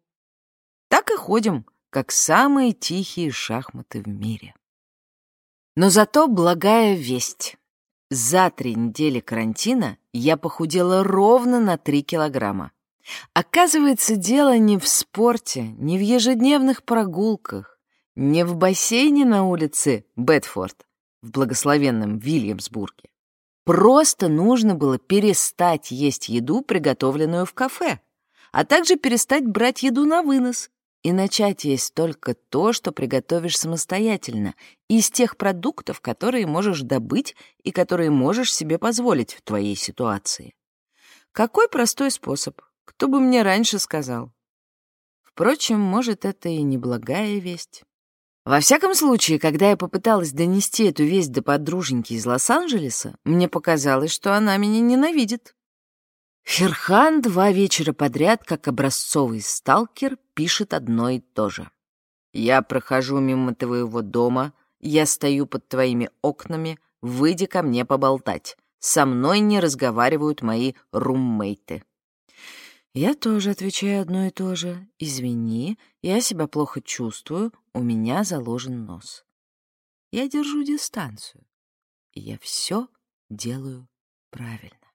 S1: Так и ходим, как самые тихие шахматы в мире. Но зато благая весть. За три недели карантина я похудела ровно на три килограмма. Оказывается, дело не в спорте, не в ежедневных прогулках, не в бассейне на улице Бетфорд, в благословенном Вильямсбурге. Просто нужно было перестать есть еду, приготовленную в кафе, а также перестать брать еду на вынос и начать есть только то, что приготовишь самостоятельно, из тех продуктов, которые можешь добыть и которые можешь себе позволить в твоей ситуации. Какой простой способ? Кто бы мне раньше сказал? Впрочем, может, это и неблагая весть. Во всяком случае, когда я попыталась донести эту весть до подруженьки из Лос-Анджелеса, мне показалось, что она меня ненавидит. Ферхан два вечера подряд, как образцовый сталкер, пишет одно и то же. «Я прохожу мимо твоего дома, я стою под твоими окнами, выйди ко мне поболтать. Со мной не разговаривают мои руммейты». Я тоже отвечаю одно и то же. «Извини, я себя плохо чувствую, у меня заложен нос». Я держу дистанцию, и я все делаю правильно.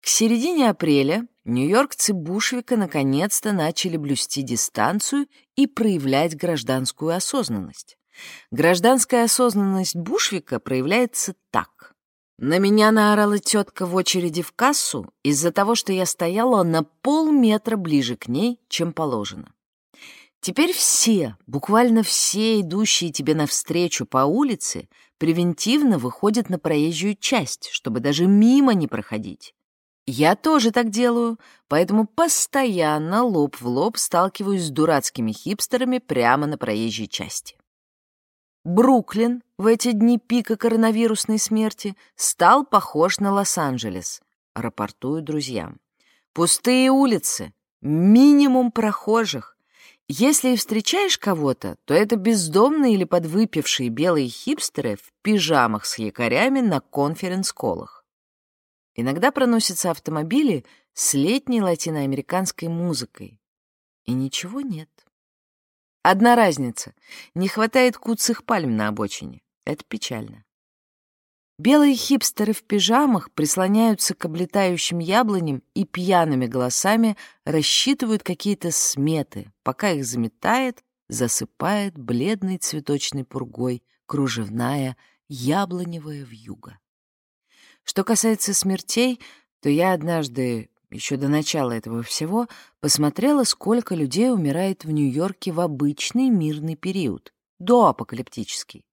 S1: К середине апреля нью-йоркцы Бушвика наконец-то начали блюсти дистанцию и проявлять гражданскую осознанность. Гражданская осознанность Бушвика проявляется так. На меня наорала тетка в очереди в кассу из-за того, что я стояла на полметра ближе к ней, чем положено. Теперь все, буквально все, идущие тебе навстречу по улице, превентивно выходят на проезжую часть, чтобы даже мимо не проходить. Я тоже так делаю, поэтому постоянно лоб в лоб сталкиваюсь с дурацкими хипстерами прямо на проезжей части. Бруклин в эти дни пика коронавирусной смерти стал похож на Лос-Анджелес, рапортую друзьям. Пустые улицы, минимум прохожих. Если и встречаешь кого-то, то это бездомные или подвыпившие белые хипстеры в пижамах с якорями на конференц-колах. Иногда проносятся автомобили с летней латиноамериканской музыкой. И ничего нет. Одна разница — не хватает куцых пальм на обочине. Это печально. Белые хипстеры в пижамах прислоняются к облетающим яблоням и пьяными голосами рассчитывают какие-то сметы, пока их заметает, засыпает бледной цветочной пургой кружевная яблоневая вьюга. Что касается смертей, то я однажды, еще до начала этого всего, посмотрела, сколько людей умирает в Нью-Йорке в обычный мирный период, доапокалиптический.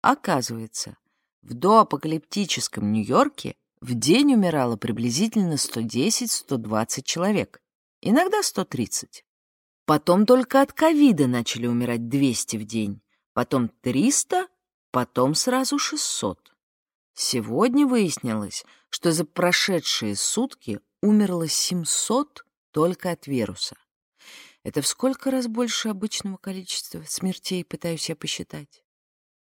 S1: Оказывается, в доапокалиптическом Нью-Йорке в день умирало приблизительно 110-120 человек, иногда 130. Потом только от ковида начали умирать 200 в день, потом 300, потом сразу 600. Сегодня выяснилось, что за прошедшие сутки умерло 700 только от вируса. Это в сколько раз больше обычного количества смертей, пытаюсь я посчитать.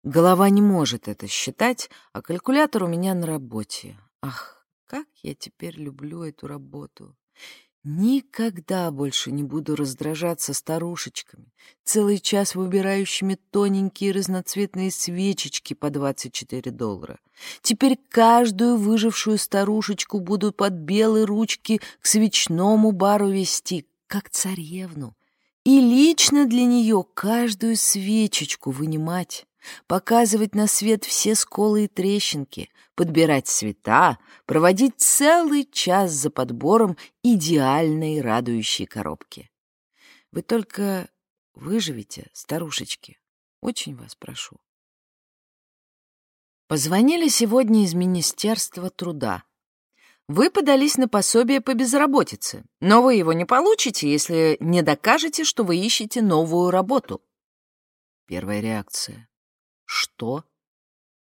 S1: Голова не может это считать, а калькулятор у меня на работе. Ах, как я теперь люблю эту работу. Никогда больше не буду раздражаться старушечками, целый час выбирающими тоненькие разноцветные свечечки по 24 доллара. Теперь каждую выжившую старушечку буду под белые ручки к свечному бару вести, как царевну, и лично для нее каждую свечечку вынимать показывать на свет все сколы и трещинки, подбирать цвета, проводить целый час за подбором идеальной радующей коробки. Вы только выживите, старушечки. Очень вас прошу. Позвонили сегодня из Министерства труда. Вы подались на пособие по безработице, но вы его не получите, если не докажете, что вы ищете новую работу. Первая реакция. Что?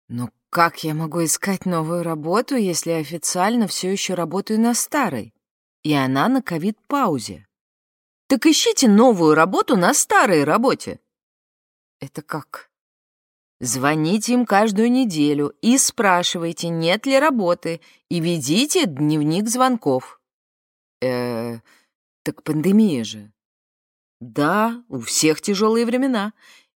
S1: Но как я могу искать новую работу, если официально все еще работаю на старой? И она на ковид-паузе. Так ищите новую работу на старой работе. Это как? Звоните им каждую неделю и спрашивайте, нет ли работы, и ведите дневник звонков. Э, так пандемия же. Да, у всех тяжелые времена.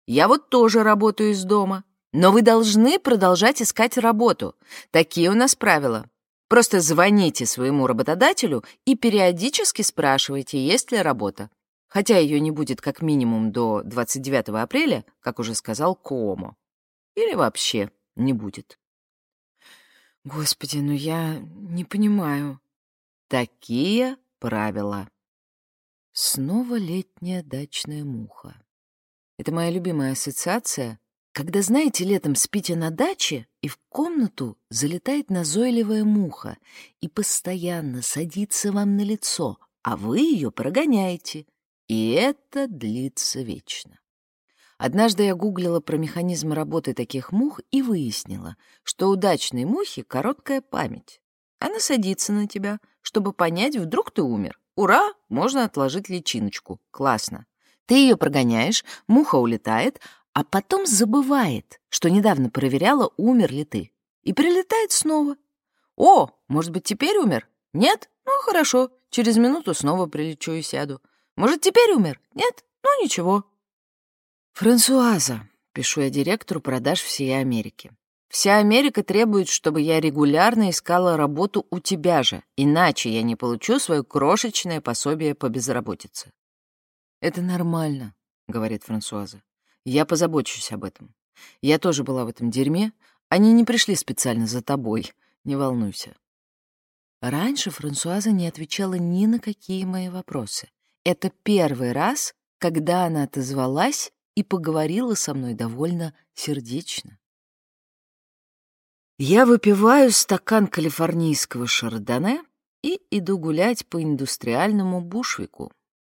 S1: Я вот тоже работаю из дома. Но вы должны продолжать искать работу. Такие у нас правила. Просто звоните своему работодателю и периодически спрашивайте, есть ли работа. Хотя ее не будет как минимум до 29 апреля, как уже сказал Коомо. Или вообще не будет. Господи, ну я не понимаю. Такие правила. Снова летняя дачная муха. Это моя любимая ассоциация, когда, знаете, летом спите на даче, и в комнату залетает назойливая муха и постоянно садится вам на лицо, а вы ее прогоняете. И это длится вечно. Однажды я гуглила про механизм работы таких мух и выяснила, что у дачной мухи короткая память. Она садится на тебя, чтобы понять, вдруг ты умер. Ура, можно отложить личиночку. Классно. Ты ее прогоняешь, муха улетает, а потом забывает, что недавно проверяла, умер ли ты. И прилетает снова. О, может быть, теперь умер? Нет? Ну, хорошо, через минуту снова прилечу и сяду. Может, теперь умер? Нет? Ну, ничего. «Франсуаза», — пишу я директору продаж всей Америки. «Вся Америка требует, чтобы я регулярно искала работу у тебя же, иначе я не получу свое крошечное пособие по безработице». «Это нормально», — говорит Франсуаза. «Я позабочусь об этом. Я тоже была в этом дерьме. Они не пришли специально за тобой. Не волнуйся». Раньше Франсуаза не отвечала ни на какие мои вопросы. Это первый раз, когда она отозвалась и поговорила со мной довольно сердечно. Я выпиваю стакан калифорнийского шардоне и иду гулять по индустриальному Бушвику,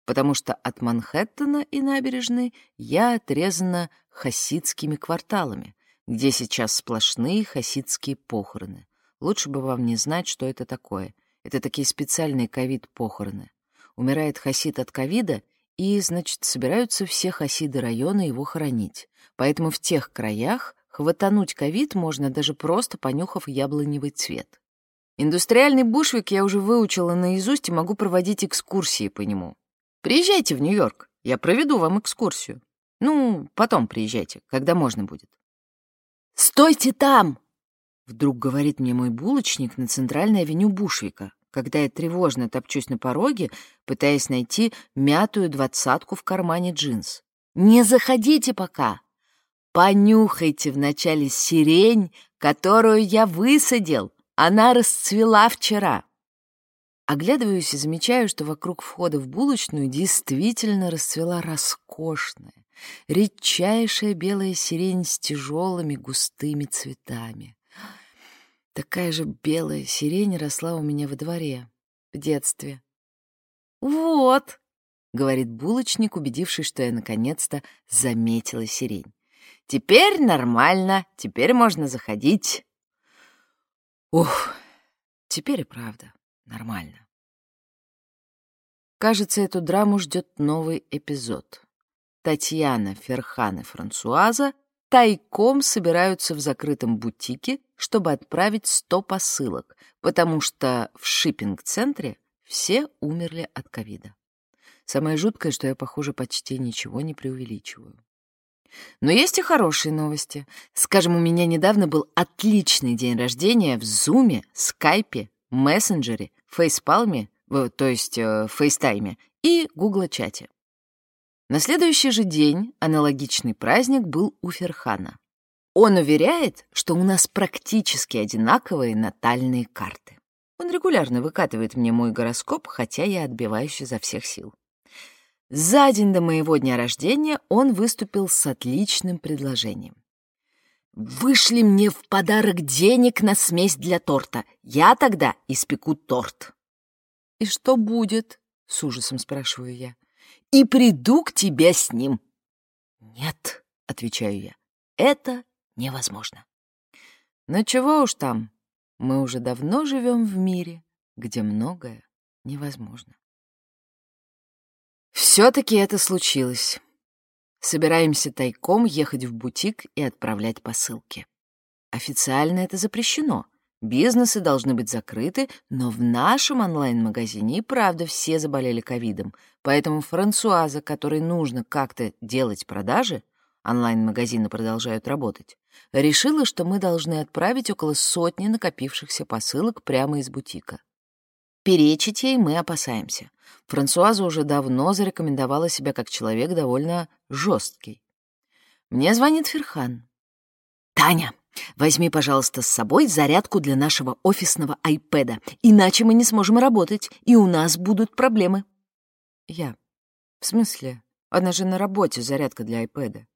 S1: потому что от Манхэттена и набережной я отрезана хасидскими кварталами, где сейчас сплошные хасидские похороны. Лучше бы вам не знать, что это такое. Это такие специальные ковид-похороны. Умирает хасид от ковида, и, значит, собираются все хасиды района его хоронить. Поэтому в тех краях хватануть ковид можно даже просто понюхав яблоневый цвет. Индустриальный бушвик я уже выучила наизусть и могу проводить экскурсии по нему. Приезжайте в Нью-Йорк, я проведу вам экскурсию. Ну, потом приезжайте, когда можно будет. «Стойте там!» — вдруг говорит мне мой булочник на центральной авеню Бушвика когда я тревожно топчусь на пороге, пытаясь найти мятую двадцатку в кармане джинс. «Не заходите пока! Понюхайте вначале сирень, которую я высадил. Она расцвела вчера». Оглядываюсь и замечаю, что вокруг входа в булочную действительно расцвела роскошная, редчайшая белая сирень с тяжелыми густыми цветами. Такая же белая сирень росла у меня во дворе, в детстве. «Вот», — говорит булочник, убедившись, что я наконец-то заметила сирень. «Теперь нормально, теперь можно заходить». Ух, теперь и правда нормально. Кажется, эту драму ждет новый эпизод. Татьяна, Ферхан и Франсуаза тайком собираются в закрытом бутике, чтобы отправить 100 посылок, потому что в шиппинг-центре все умерли от ковида. Самое жуткое, что я, похоже, почти ничего не преувеличиваю. Но есть и хорошие новости. Скажем, у меня недавно был отличный день рождения в Зуме, Скайпе, Мессенджере, Фейспалме, то есть э, Фейстайме и Гугла-чате. На следующий же день аналогичный праздник был у Ферхана. Он уверяет, что у нас практически одинаковые натальные карты. Он регулярно выкатывает мне мой гороскоп, хотя я отбиваюсь изо всех сил. За день до моего дня рождения он выступил с отличным предложением. «Вышли мне в подарок денег на смесь для торта. Я тогда испеку торт». «И что будет?» — с ужасом спрашиваю я и приду к тебе с ним». «Нет», отвечаю я. Это невозможно. Но чего уж там, мы уже давно живем в мире, где многое невозможно. Все-таки это случилось. Собираемся тайком ехать в бутик и отправлять посылки. Официально это запрещено. Бизнесы должны быть закрыты, но в нашем онлайн-магазине и правда все заболели ковидом. Поэтому Франсуаза, которой нужно как-то делать продажи, онлайн-магазины продолжают работать, решила, что мы должны отправить около сотни накопившихся посылок прямо из бутика. Перечить ей мы опасаемся. Франсуаза уже давно зарекомендовала себя как человек довольно жесткий. Мне звонит Ферхан. «Таня, возьми, пожалуйста, с собой зарядку для нашего офисного айпэда, иначе мы не сможем работать, и у нас будут проблемы». Я. В смысле? Она же на работе, зарядка для айпэда.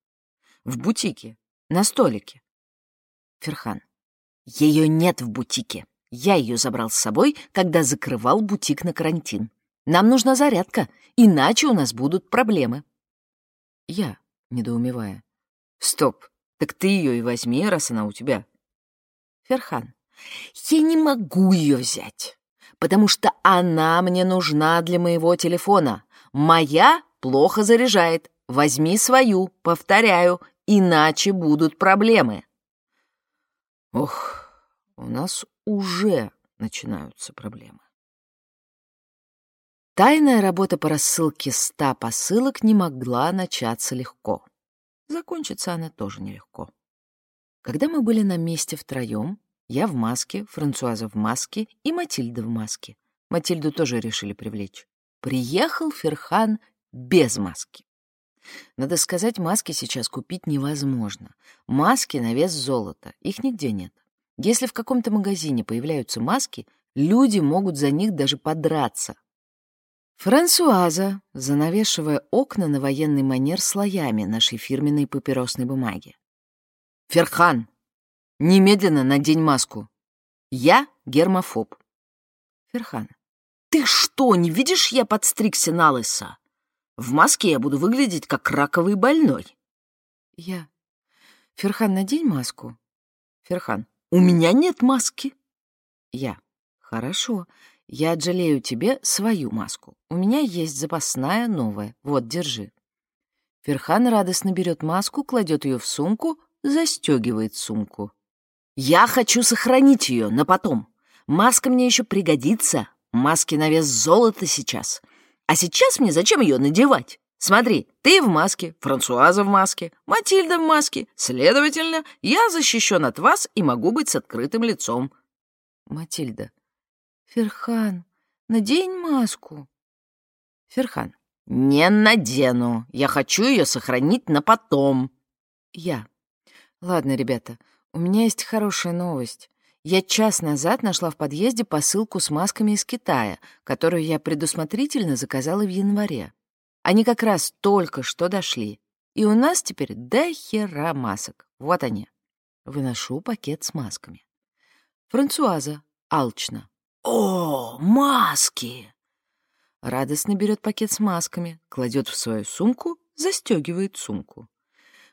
S1: В бутике, на столике. Ферхан. Ее нет в бутике. Я ее забрал с собой, когда закрывал бутик на карантин. Нам нужна зарядка, иначе у нас будут проблемы. Я, недоумевая. Стоп, так ты ее и возьми, раз она у тебя. Ферхан. Я не могу ее взять, потому что она мне нужна для моего телефона. Моя плохо заряжает. Возьми свою, повторяю, иначе будут проблемы. Ох, у нас уже начинаются проблемы. Тайная работа по рассылке ста посылок не могла начаться легко. Закончится она тоже нелегко. Когда мы были на месте втроем, я в маске, Франсуаза в маске и Матильда в маске. Матильду тоже решили привлечь. Приехал Ферхан без маски. Надо сказать, маски сейчас купить невозможно. Маски на вес золота, их нигде нет. Если в каком-то магазине появляются маски, люди могут за них даже подраться. Франсуаза, занавешивая окна на военный манер слоями нашей фирменной папиросной бумаги. «Ферхан, немедленно надень маску. Я гермофоб». «Ферхан, ты что, не видишь, я подстригся на лысо? В маске я буду выглядеть как раковый больной». «Я. Ферхан, надень маску». «Ферхан, у меня нет маски. Я. Хорошо. Я отжалею тебе свою маску. У меня есть запасная новая. Вот, держи. Ферхан радостно берет маску, кладет ее в сумку, застегивает сумку. Я хочу сохранить ее на потом. Маска мне еще пригодится. Маски на вес золота сейчас. А сейчас мне зачем ее надевать? Смотри, ты в маске, Франсуаза в маске, Матильда в маске. Следовательно, я защищен от вас и могу быть с открытым лицом. Матильда. Ферхан, надень маску. Ферхан. Не надену. Я хочу ее сохранить на потом. Я. Ладно, ребята, у меня есть хорошая новость. Я час назад нашла в подъезде посылку с масками из Китая, которую я предусмотрительно заказала в январе. Они как раз только что дошли. И у нас теперь до хера масок. Вот они. Выношу пакет с масками. Франсуаза, алчно. «О, маски!» Радостно берет пакет с масками, кладет в свою сумку, застегивает сумку.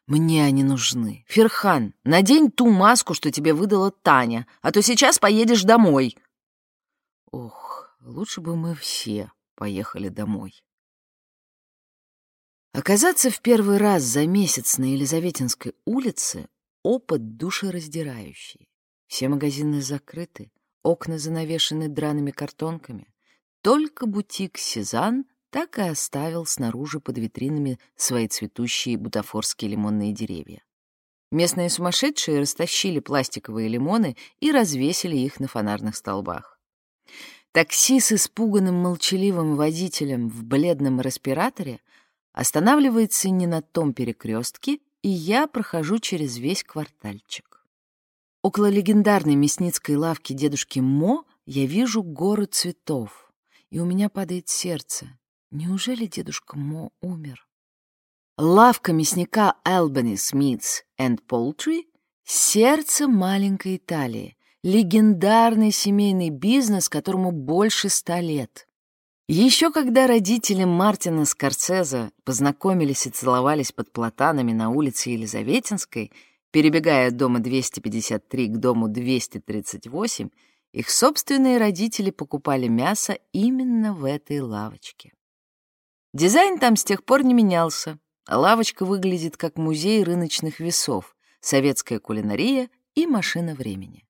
S1: «Мне они нужны. Ферхан, надень ту маску, что тебе выдала Таня, а то сейчас поедешь домой». Ох, лучше бы мы все поехали домой. Оказаться в первый раз за месяц на Елизаветинской улице — опыт душераздирающий. Все магазины закрыты, окна занавешены драными картонками. Только бутик «Сезанн» так и оставил снаружи под витринами свои цветущие бутафорские лимонные деревья. Местные сумасшедшие растащили пластиковые лимоны и развесили их на фонарных столбах. Такси с испуганным молчаливым водителем в бледном респираторе останавливается не на том перекрестке, и я прохожу через весь квартальчик. Около легендарной мясницкой лавки дедушки Мо я вижу гору цветов, и у меня падает сердце. Неужели дедушка Мо умер? Лавка мясника Albany Smiths and Poultry — сердце маленькой Италии, легендарный семейный бизнес, которому больше ста лет. Еще когда родители Мартина Скорсезе познакомились и целовались под платанами на улице Елизаветинской, перебегая от дома 253 к дому 238, их собственные родители покупали мясо именно в этой лавочке. Дизайн там с тех пор не менялся, лавочка выглядит как музей рыночных весов, советская кулинария и машина времени.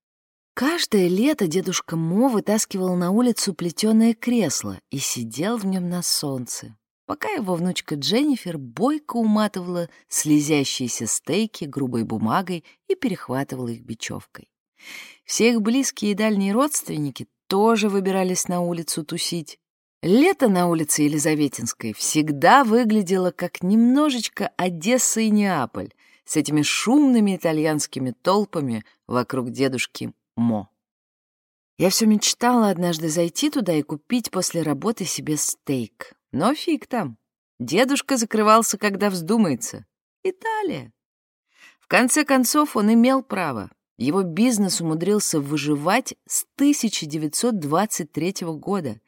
S1: Каждое лето дедушка Мо вытаскивал на улицу плетеное кресло и сидел в нем на солнце, пока его внучка Дженнифер бойко уматывала слезящиеся стейки грубой бумагой и перехватывала их бечевкой. Все их близкие и дальние родственники тоже выбирались на улицу тусить. Лето на улице Елизаветинской всегда выглядело как немножечко Одесса и Неаполь с этими шумными итальянскими толпами вокруг дедушки Мо. Я все мечтала однажды зайти туда и купить после работы себе стейк. Но фиг там. Дедушка закрывался, когда вздумается. Италия. В конце концов, он имел право. Его бизнес умудрился выживать с 1923 года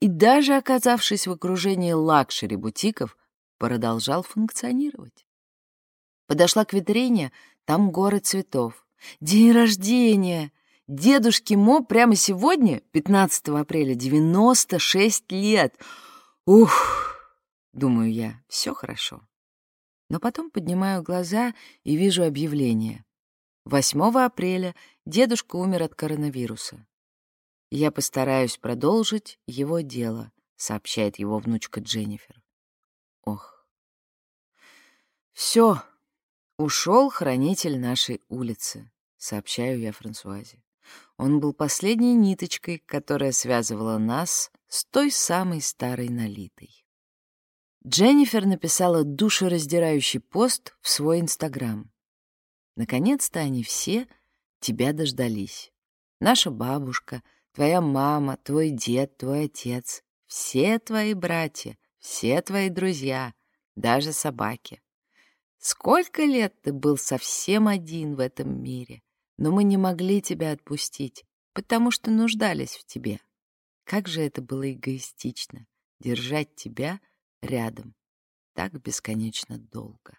S1: и даже оказавшись в окружении luxury -бутиков, продолжал функционировать. Подошла к витрине, там горы цветов. День рождения! Дедушке Мо прямо сегодня, 15 апреля, 96 лет. Ух, думаю я, все хорошо. Но потом поднимаю глаза и вижу объявление. 8 апреля дедушка умер от коронавируса. Я постараюсь продолжить его дело, сообщает его внучка Дженнифер. Ох. Все, ушел хранитель нашей улицы, сообщаю я Франсуазе. Он был последней ниточкой, которая связывала нас с той самой старой налитой. Дженнифер написала душераздирающий пост в свой Инстаграм. Наконец-то они все тебя дождались. Наша бабушка, твоя мама, твой дед, твой отец, все твои братья, все твои друзья, даже собаки. Сколько лет ты был совсем один в этом мире? Но мы не могли тебя отпустить, потому что нуждались в тебе. Как же это было эгоистично — держать тебя рядом так бесконечно долго.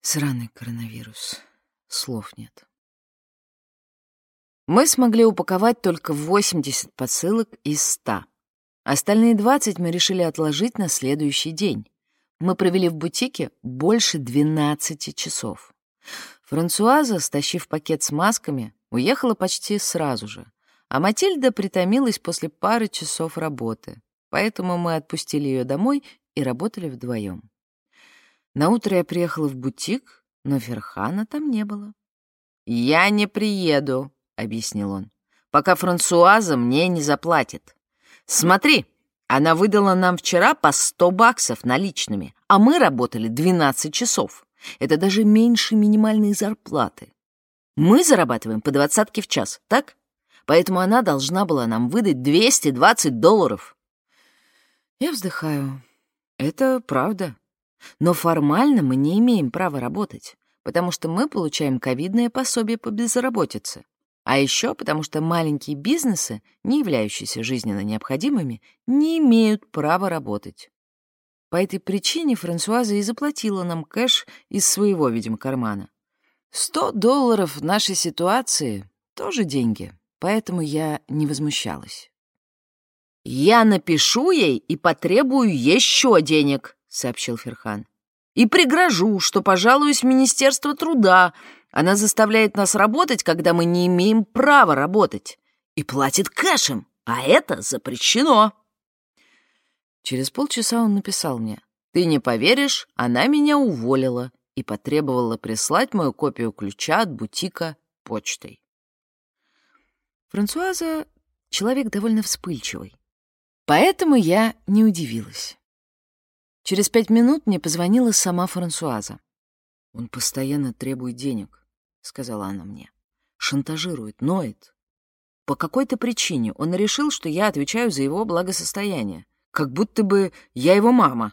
S1: Сраный коронавирус. Слов нет. Мы смогли упаковать только 80 посылок из 100. Остальные 20 мы решили отложить на следующий день. Мы провели в бутике больше 12 часов. Франсуаза, стащив пакет с масками, уехала почти сразу же, а Матильда притомилась после пары часов работы, поэтому мы отпустили ее домой и работали вдвоем. Наутро я приехала в бутик, но Ферхана там не было. «Я не приеду», — объяснил он, «пока Франсуаза мне не заплатит. Смотри, она выдала нам вчера по сто баксов наличными, а мы работали 12 часов. Это даже меньше минимальной зарплаты. Мы зарабатываем по двадцатке в час, так? Поэтому она должна была нам выдать 220 долларов. Я вздыхаю. Это правда. Но формально мы не имеем права работать, потому что мы получаем ковидное пособие по безработице. А еще потому что маленькие бизнесы, не являющиеся жизненно необходимыми, не имеют права работать. По этой причине Франсуаза и заплатила нам кэш из своего, видимо, кармана. Сто долларов в нашей ситуации — тоже деньги, поэтому я не возмущалась. «Я напишу ей и потребую еще денег», — сообщил Ферхан. «И пригрожу, что пожалуюсь Министерство труда. Она заставляет нас работать, когда мы не имеем права работать. И платит кэшем, а это запрещено». Через полчаса он написал мне. «Ты не поверишь, она меня уволила и потребовала прислать мою копию ключа от бутика почтой». Франсуаза — человек довольно вспыльчивый. Поэтому я не удивилась. Через пять минут мне позвонила сама Франсуаза. «Он постоянно требует денег», — сказала она мне. «Шантажирует, ноет. По какой-то причине он решил, что я отвечаю за его благосостояние как будто бы я его мама.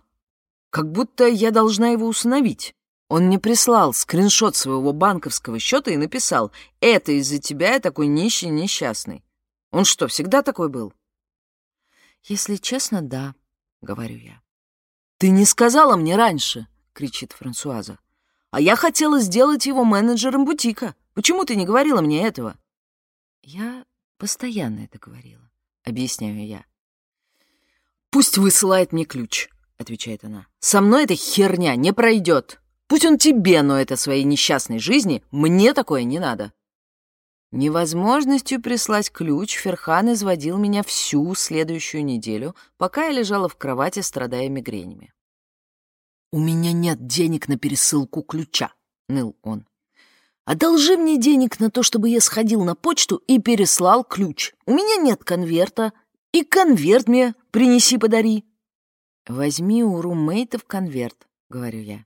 S1: Как будто я должна его усыновить. Он мне прислал скриншот своего банковского счета и написал «Это из-за тебя я такой нищий несчастный». Он что, всегда такой был? Если честно, да, говорю я.
S2: «Ты не сказала мне раньше!» — кричит Франсуаза. «А я хотела сделать его менеджером бутика. Почему ты не говорила мне этого?»
S1: Я постоянно это говорила, объясняю я.
S2: «Пусть высылает мне ключ», — отвечает она. «Со мной эта херня не пройдет. Пусть он тебе, но это своей несчастной жизни, мне такое не надо».
S1: Невозможностью прислать ключ Ферхан изводил меня всю следующую неделю, пока я лежала в кровати, страдая мигренями.
S2: «У меня нет денег на пересылку ключа», — ныл он. «Одолжи мне денег на то, чтобы я сходил на почту и переслал ключ. У меня нет конверта, и конверт мне принеси-подари».
S1: «Возьми у руммейтов конверт», — говорю я.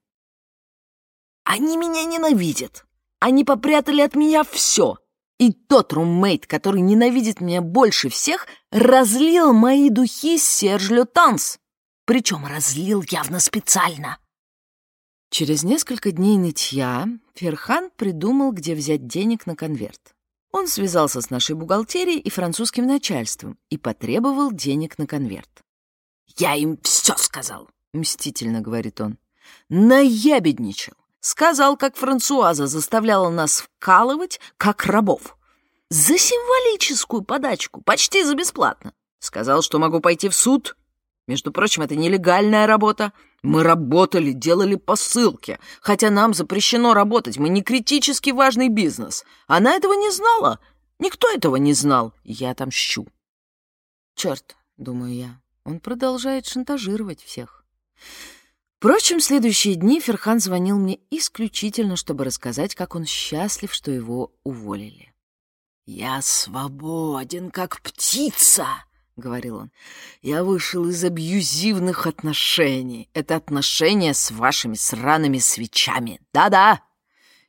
S2: «Они меня ненавидят. Они попрятали от меня все. И тот руммейт, который ненавидит меня больше всех, разлил мои духи Серж Лютанс. Причем разлил явно специально.
S1: Через несколько дней нытья Ферхан придумал, где взять денег на конверт. Он связался с нашей бухгалтерией и французским начальством и потребовал денег на конверт.
S2: «Я им все сказал», —
S1: мстительно говорит он.
S2: «Наябедничал. Сказал, как Франсуаза заставляла нас вкалывать, как рабов. За символическую подачку, почти за бесплатно. Сказал, что могу пойти в суд. Между прочим, это нелегальная работа. Мы работали, делали посылки. Хотя нам запрещено работать, мы не критически важный бизнес. Она этого не знала. Никто этого не знал. Я отомщу.
S1: Черт, думаю я, он продолжает шантажировать всех. Впрочем, следующие дни Ферхан звонил мне исключительно, чтобы рассказать, как он счастлив, что его уволили.
S2: «Я свободен, как птица!» — говорил он. «Я вышел из абьюзивных отношений. Это отношения с вашими сраными свечами. Да-да!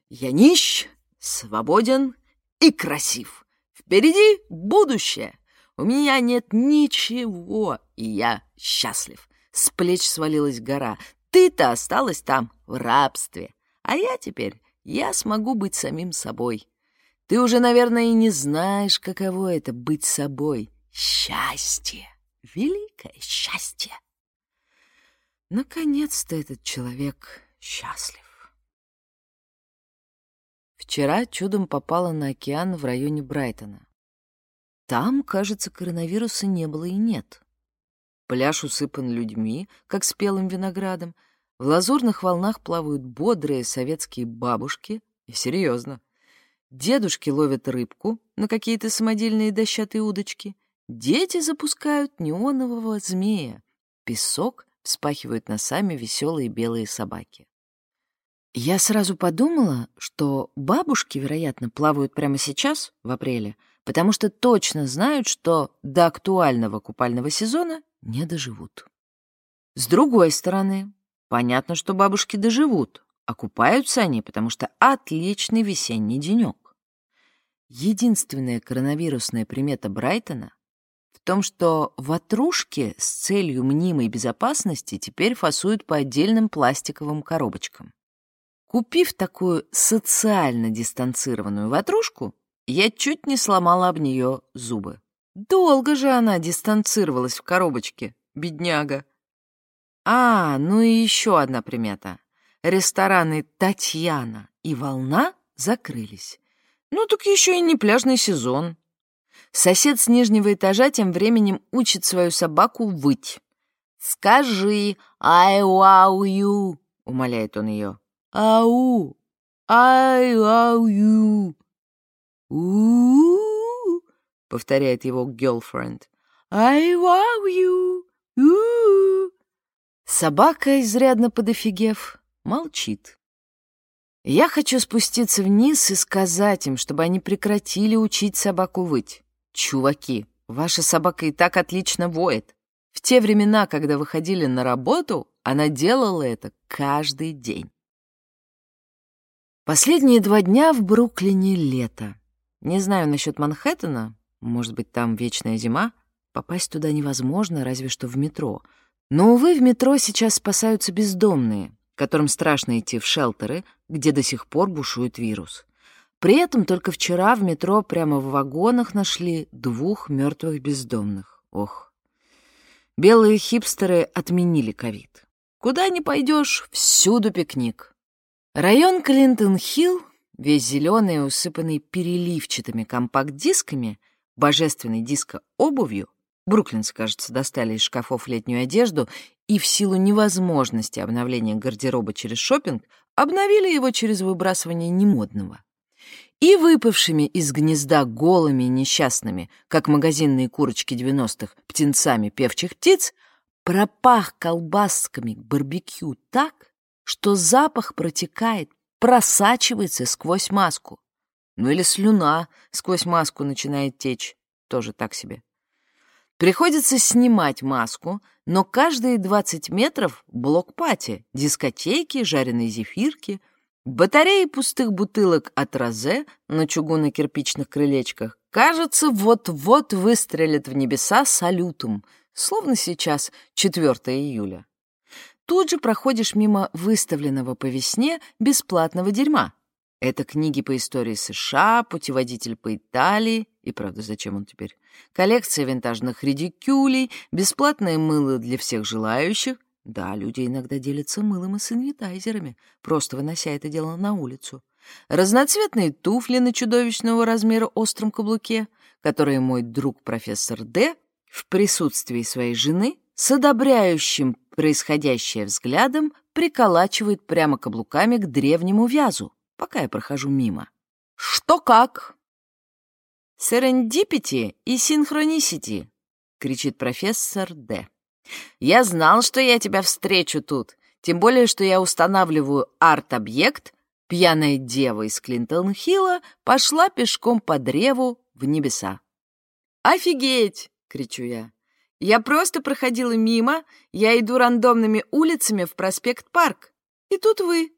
S2: Я нищ, свободен и красив. Впереди будущее. У меня нет ничего, и я счастлив. С плеч свалилась гора. Ты-то осталась там, в рабстве. А я теперь, я смогу быть самим собой. Ты уже, наверное, и не знаешь, каково это — быть собой. Счастье! Великое счастье!
S1: Наконец-то этот человек счастлив. Вчера чудом попала на океан в районе Брайтона. Там, кажется, коронавируса не было и нет. Пляж усыпан людьми, как спелым виноградом. В лазурных волнах плавают бодрые советские бабушки. И серьезно. Дедушки ловят рыбку на какие-то самодельные дощатые удочки. Дети запускают неонового змея. Песок вспахивают носами веселые белые собаки. Я сразу подумала, что бабушки, вероятно, плавают прямо сейчас, в апреле, потому что точно знают, что до актуального купального сезона не доживут. С другой стороны, понятно, что бабушки доживут, окупаются они, потому что отличный весенний денек. Единственная коронавирусная примета Брайтона том, что ватрушки с целью мнимой безопасности теперь фасуют по отдельным пластиковым коробочкам. Купив такую социально дистанцированную ватрушку, я чуть не сломала об нее зубы. Долго же она дистанцировалась в коробочке, бедняга. А, ну и еще одна примета. Рестораны «Татьяна» и «Волна» закрылись. Ну так еще и не пляжный сезон. Сосед с нижнего этажа тем временем учит свою собаку выть. «Скажи «ай-вау-ю», — умоляет он ее. «Ау! Ай-вау-ю!» «У-у-у!» — повторяет его girlfriend. «I love you!» У -у -у. Собака, изрядно подофигев, молчит. Я хочу спуститься вниз и сказать им, чтобы они прекратили учить собаку выть. Чуваки, ваша собака и так отлично воет. В те времена, когда выходили на работу, она делала это каждый день. Последние два дня в Бруклине лето. Не знаю насчет Манхэттена, может быть, там вечная зима? Попасть туда невозможно, разве что в метро. Но, увы, в метро сейчас спасаются бездомные, которым страшно идти в шелтеры, где до сих пор бушует вирус. При этом только вчера в метро прямо в вагонах нашли двух мертвых бездомных. Ох. Белые хипстеры отменили ковид. Куда ни пойдешь, всюду пикник. Район Клинтон-Хилл, весь зеленый, усыпанный переливчатыми компакт-дисками, божественный диско обувью, Бруклинцы, кажется, достали из шкафов летнюю одежду и в силу невозможности обновления гардероба через шопинг обновили его через выбрасывание немодного. И выпавшими из гнезда голыми несчастными, как магазинные курочки 90-х, птенцами певчих птиц, пропах колбасками барбекю так, что запах протекает, просачивается сквозь маску. Ну или слюна сквозь маску начинает течь, тоже так себе. Приходится снимать маску, но каждые 20 метров блок-пати, дискотеки, жареные зефирки, батареи пустых бутылок от розе на чугунно-кирпичных крылечках, кажется, вот-вот выстрелят в небеса салютом, словно сейчас 4 июля. Тут же проходишь мимо выставленного по весне бесплатного дерьма. Это книги по истории США, путеводитель по Италии, и правда, зачем он теперь? Коллекция винтажных редикюлей, бесплатное мыло для всех желающих. Да, люди иногда делятся мылом и санитайзерами, просто вынося это дело на улицу. Разноцветные туфли на чудовищного размера остром каблуке, которые мой друг профессор Д в присутствии своей жены с одобряющим происходящее взглядом приколачивает прямо каблуками к древнему вязу, пока я прохожу мимо. «Что как?» «Серендипити и синхронисити!» — кричит профессор Д. «Я знал, что я тебя встречу тут, тем более, что я устанавливаю арт-объект. Пьяная дева из Клинтон-Хилла пошла пешком по древу в небеса». «Офигеть!» — кричу я. «Я просто проходила мимо, я иду рандомными улицами в проспект Парк, и тут вы».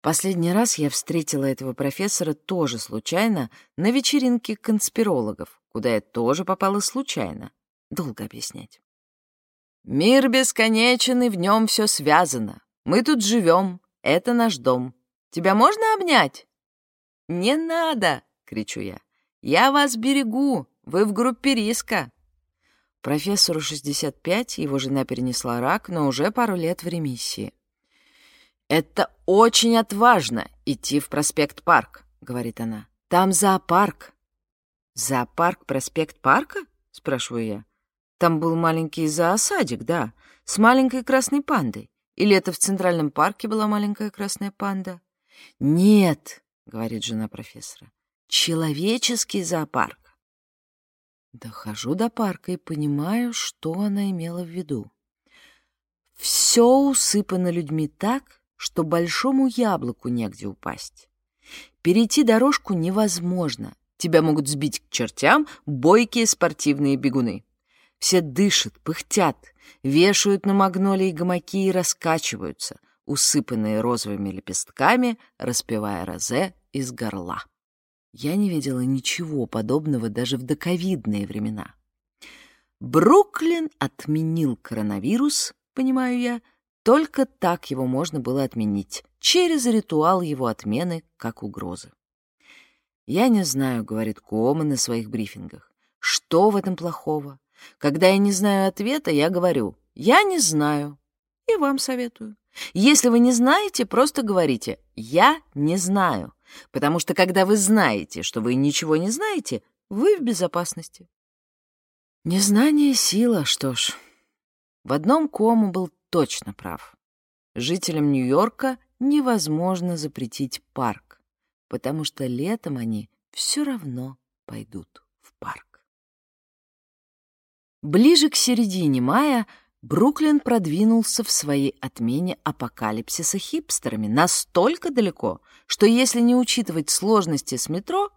S1: Последний раз я встретила этого профессора тоже случайно на вечеринке конспирологов, куда я тоже попала случайно. Долго объяснять. «Мир бесконечен, и в нем все связано. Мы тут живем, это наш дом. Тебя можно обнять?» «Не надо!» — кричу я. «Я вас берегу, вы в группе риска». Профессору 65, его жена перенесла рак, но уже пару лет в ремиссии. «Это очень отважно — идти в проспект Парк», — говорит она. «Там зоопарк». «Зоопарк проспект Парка?» — спрашиваю я. «Там был маленький зоосадик, да, с маленькой красной пандой. Или это в Центральном парке была маленькая красная панда?» «Нет», — говорит жена профессора, — «человеческий зоопарк». Дохожу до парка и понимаю, что она имела в виду. Все усыпано людьми так, что большому яблоку негде упасть. Перейти дорожку невозможно. Тебя могут сбить к чертям бойкие спортивные бегуны. Все дышат, пыхтят, вешают на магнолии гамаки и раскачиваются, усыпанные розовыми лепестками, распевая розе из горла. Я не видела ничего подобного даже в доковидные времена. Бруклин отменил коронавирус, понимаю я, только так его можно было отменить, через ритуал его отмены как угрозы. «Я не знаю», — говорит Куома на своих брифингах, — «что в этом плохого? Когда я не знаю ответа, я говорю, я не знаю, и вам советую. Если вы не знаете, просто говорите «я не знаю», потому что когда вы знаете, что вы ничего не знаете, вы в безопасности. Незнание — сила, что ж. В одном Кому был точно прав. Жителям Нью-Йорка невозможно запретить парк, потому что летом они все равно пойдут в парк. Ближе к середине мая Бруклин продвинулся в своей отмене апокалипсиса хипстерами настолько далеко, что если не учитывать сложности с метро,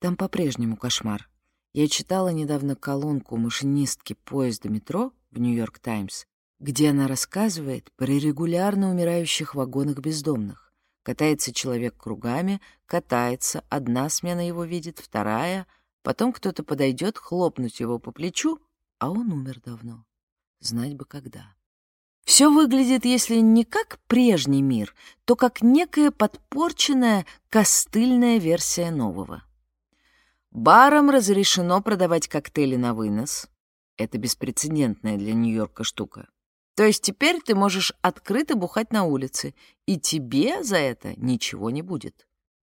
S1: там по-прежнему кошмар. Я читала недавно колонку машинистки поезда метро в «Нью-Йорк Таймс», где она рассказывает про регулярно умирающих вагонах бездомных. Катается человек кругами, катается, одна смена его видит, вторая, потом кто-то подойдет хлопнуть его по плечу, а он умер давно. Знать бы когда. Все выглядит, если не как прежний мир, то как некая подпорченная костыльная версия нового. Барам разрешено продавать коктейли на вынос, Это беспрецедентная для Нью-Йорка штука. То есть теперь ты можешь открыто бухать на улице, и тебе за это ничего не будет.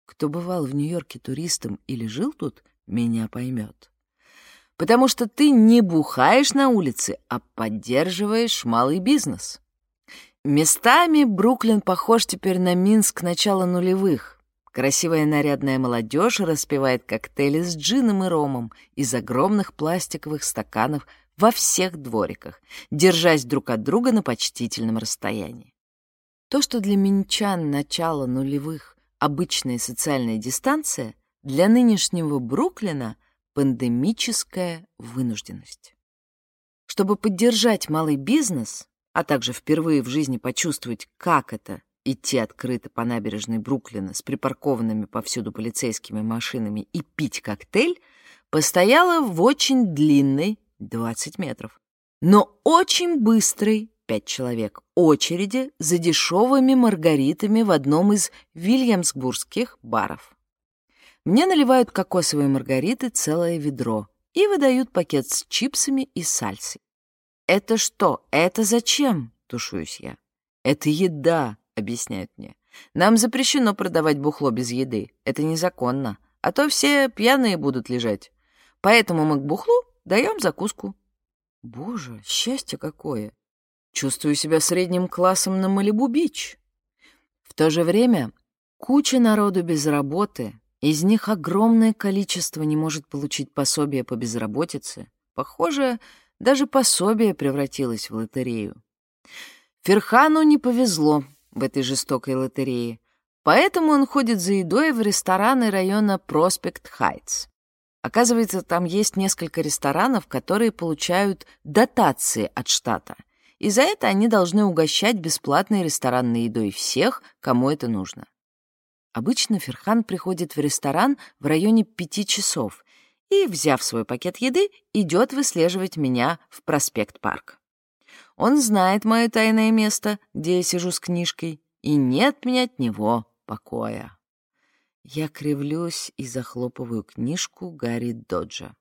S1: Кто бывал в Нью-Йорке туристом или жил тут, меня поймет. Потому что ты не бухаешь на улице, а поддерживаешь малый бизнес. Местами Бруклин похож теперь на Минск начала нулевых. Красивая нарядная молодежь распивает коктейли с джином и ромом из огромных пластиковых стаканов во всех двориках, держась друг от друга на почтительном расстоянии. То, что для минчан начала нулевых обычная социальная дистанция, для нынешнего Бруклина — пандемическая вынужденность. Чтобы поддержать малый бизнес, а также впервые в жизни почувствовать, как это идти открыто по набережной Бруклина с припаркованными повсюду полицейскими машинами и пить коктейль, постояла в очень длинной, 20 метров, но очень быстрой, 5 человек, очереди за дешевыми маргаритами в одном из вильямсбургских баров. Мне наливают кокосовые маргариты целое ведро и выдают пакет с чипсами и сальсой. «Это что? Это зачем?» — тушуюсь я. «Это еда», — объясняют мне. «Нам запрещено продавать бухло без еды. Это незаконно. А то все пьяные будут лежать. Поэтому мы к бухлу даем закуску». Боже, счастье какое! Чувствую себя средним классом на Малибу-Бич. В то же время куча народу без работы, из них огромное количество не может получить пособие по безработице. Похоже, даже пособие превратилось в лотерею. Ферхану не повезло в этой жестокой лотерее, поэтому он ходит за едой в рестораны района Проспект Хайтс. Оказывается, там есть несколько ресторанов, которые получают дотации от штата, и за это они должны угощать бесплатной ресторанной едой всех, кому это нужно. Обычно Ферхан приходит в ресторан в районе пяти часов и, взяв свой пакет еды, идет выслеживать меня в проспект-парк. Он знает мое тайное место, где я сижу с книжкой, и нет мне от него покоя. Я кривлюсь и захлопываю книжку Гарри Доджа.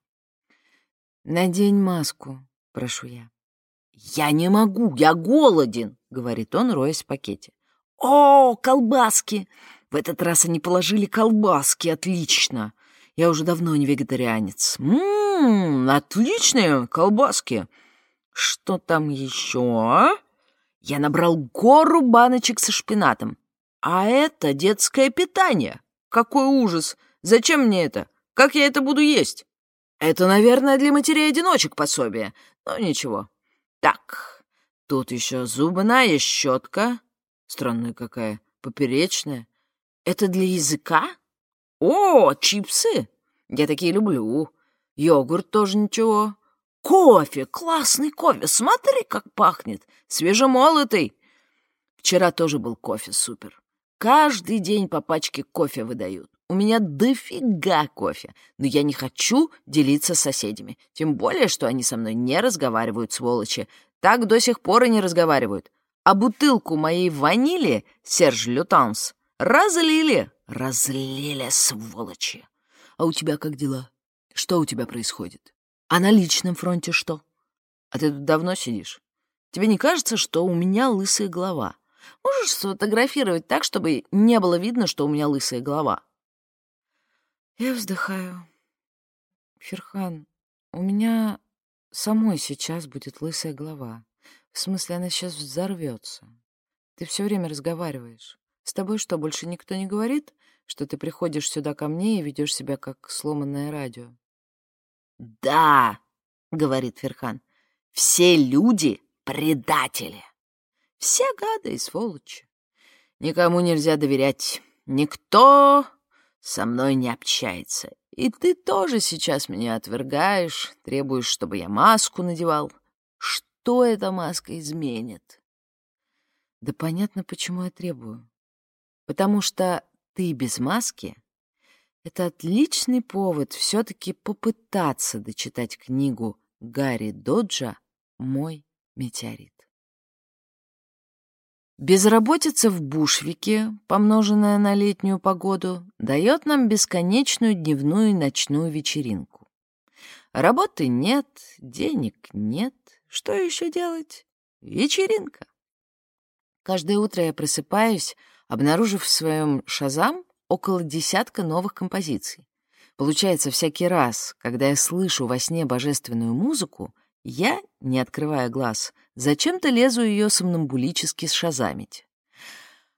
S1: «Надень маску», — прошу я. «Я не могу, я голоден», — говорит он, роясь в пакете. «О, колбаски! В этот раз они положили колбаски, отлично! Я уже давно не вегетарианец. Ммм, отличные колбаски! Что там еще? Я набрал гору баночек со шпинатом. А это детское питание. Какой ужас! Зачем мне это? Как я это буду есть? Это, наверное, для матерей-одиночек пособие. Но ничего. Так, тут еще зубная щетка. Странная какая, поперечная. Это для языка? О, чипсы! Я такие люблю. Йогурт тоже ничего. Кофе, классный кофе. Смотри, как пахнет. Свежемолотый. Вчера тоже был кофе супер. Каждый день по пачке кофе выдают. У меня дофига кофе, но я не хочу делиться с соседями. Тем более, что они со мной не разговаривают, сволочи. Так до сих пор и не разговаривают. А бутылку моей ванили, Серж Лютанс, разлили. Разлили, сволочи. А у тебя как дела? Что у тебя происходит? А на личном фронте что? А ты тут давно сидишь? Тебе не кажется, что у меня лысая голова? Можешь сфотографировать так, чтобы не было видно, что у меня лысая голова?» Я вздыхаю. «Ферхан, у меня самой сейчас будет лысая голова. В смысле, она сейчас взорвется. Ты все время разговариваешь. С тобой что, больше никто не говорит, что ты приходишь сюда ко мне и ведешь себя как сломанное радио?» «Да!» — говорит Ферхан. «Все люди — предатели!» Все гады и сволочи. Никому нельзя доверять. Никто со мной не общается. И ты тоже сейчас меня отвергаешь, требуешь, чтобы я маску надевал. Что эта маска изменит? Да понятно, почему я требую. Потому что ты без маски — это отличный повод все-таки попытаться дочитать книгу Гарри Доджа «Мой метеорит». Безработица в Бушвике, помноженная на летнюю погоду, дает нам бесконечную дневную и ночную вечеринку. Работы нет, денег нет. Что еще делать? Вечеринка. Каждое утро я просыпаюсь, обнаружив в своем шазам около десятка новых композиций. Получается, всякий раз, когда я слышу во сне божественную музыку, я, не открывая глаз, зачем-то лезу ее сомнамбулически сшазамить.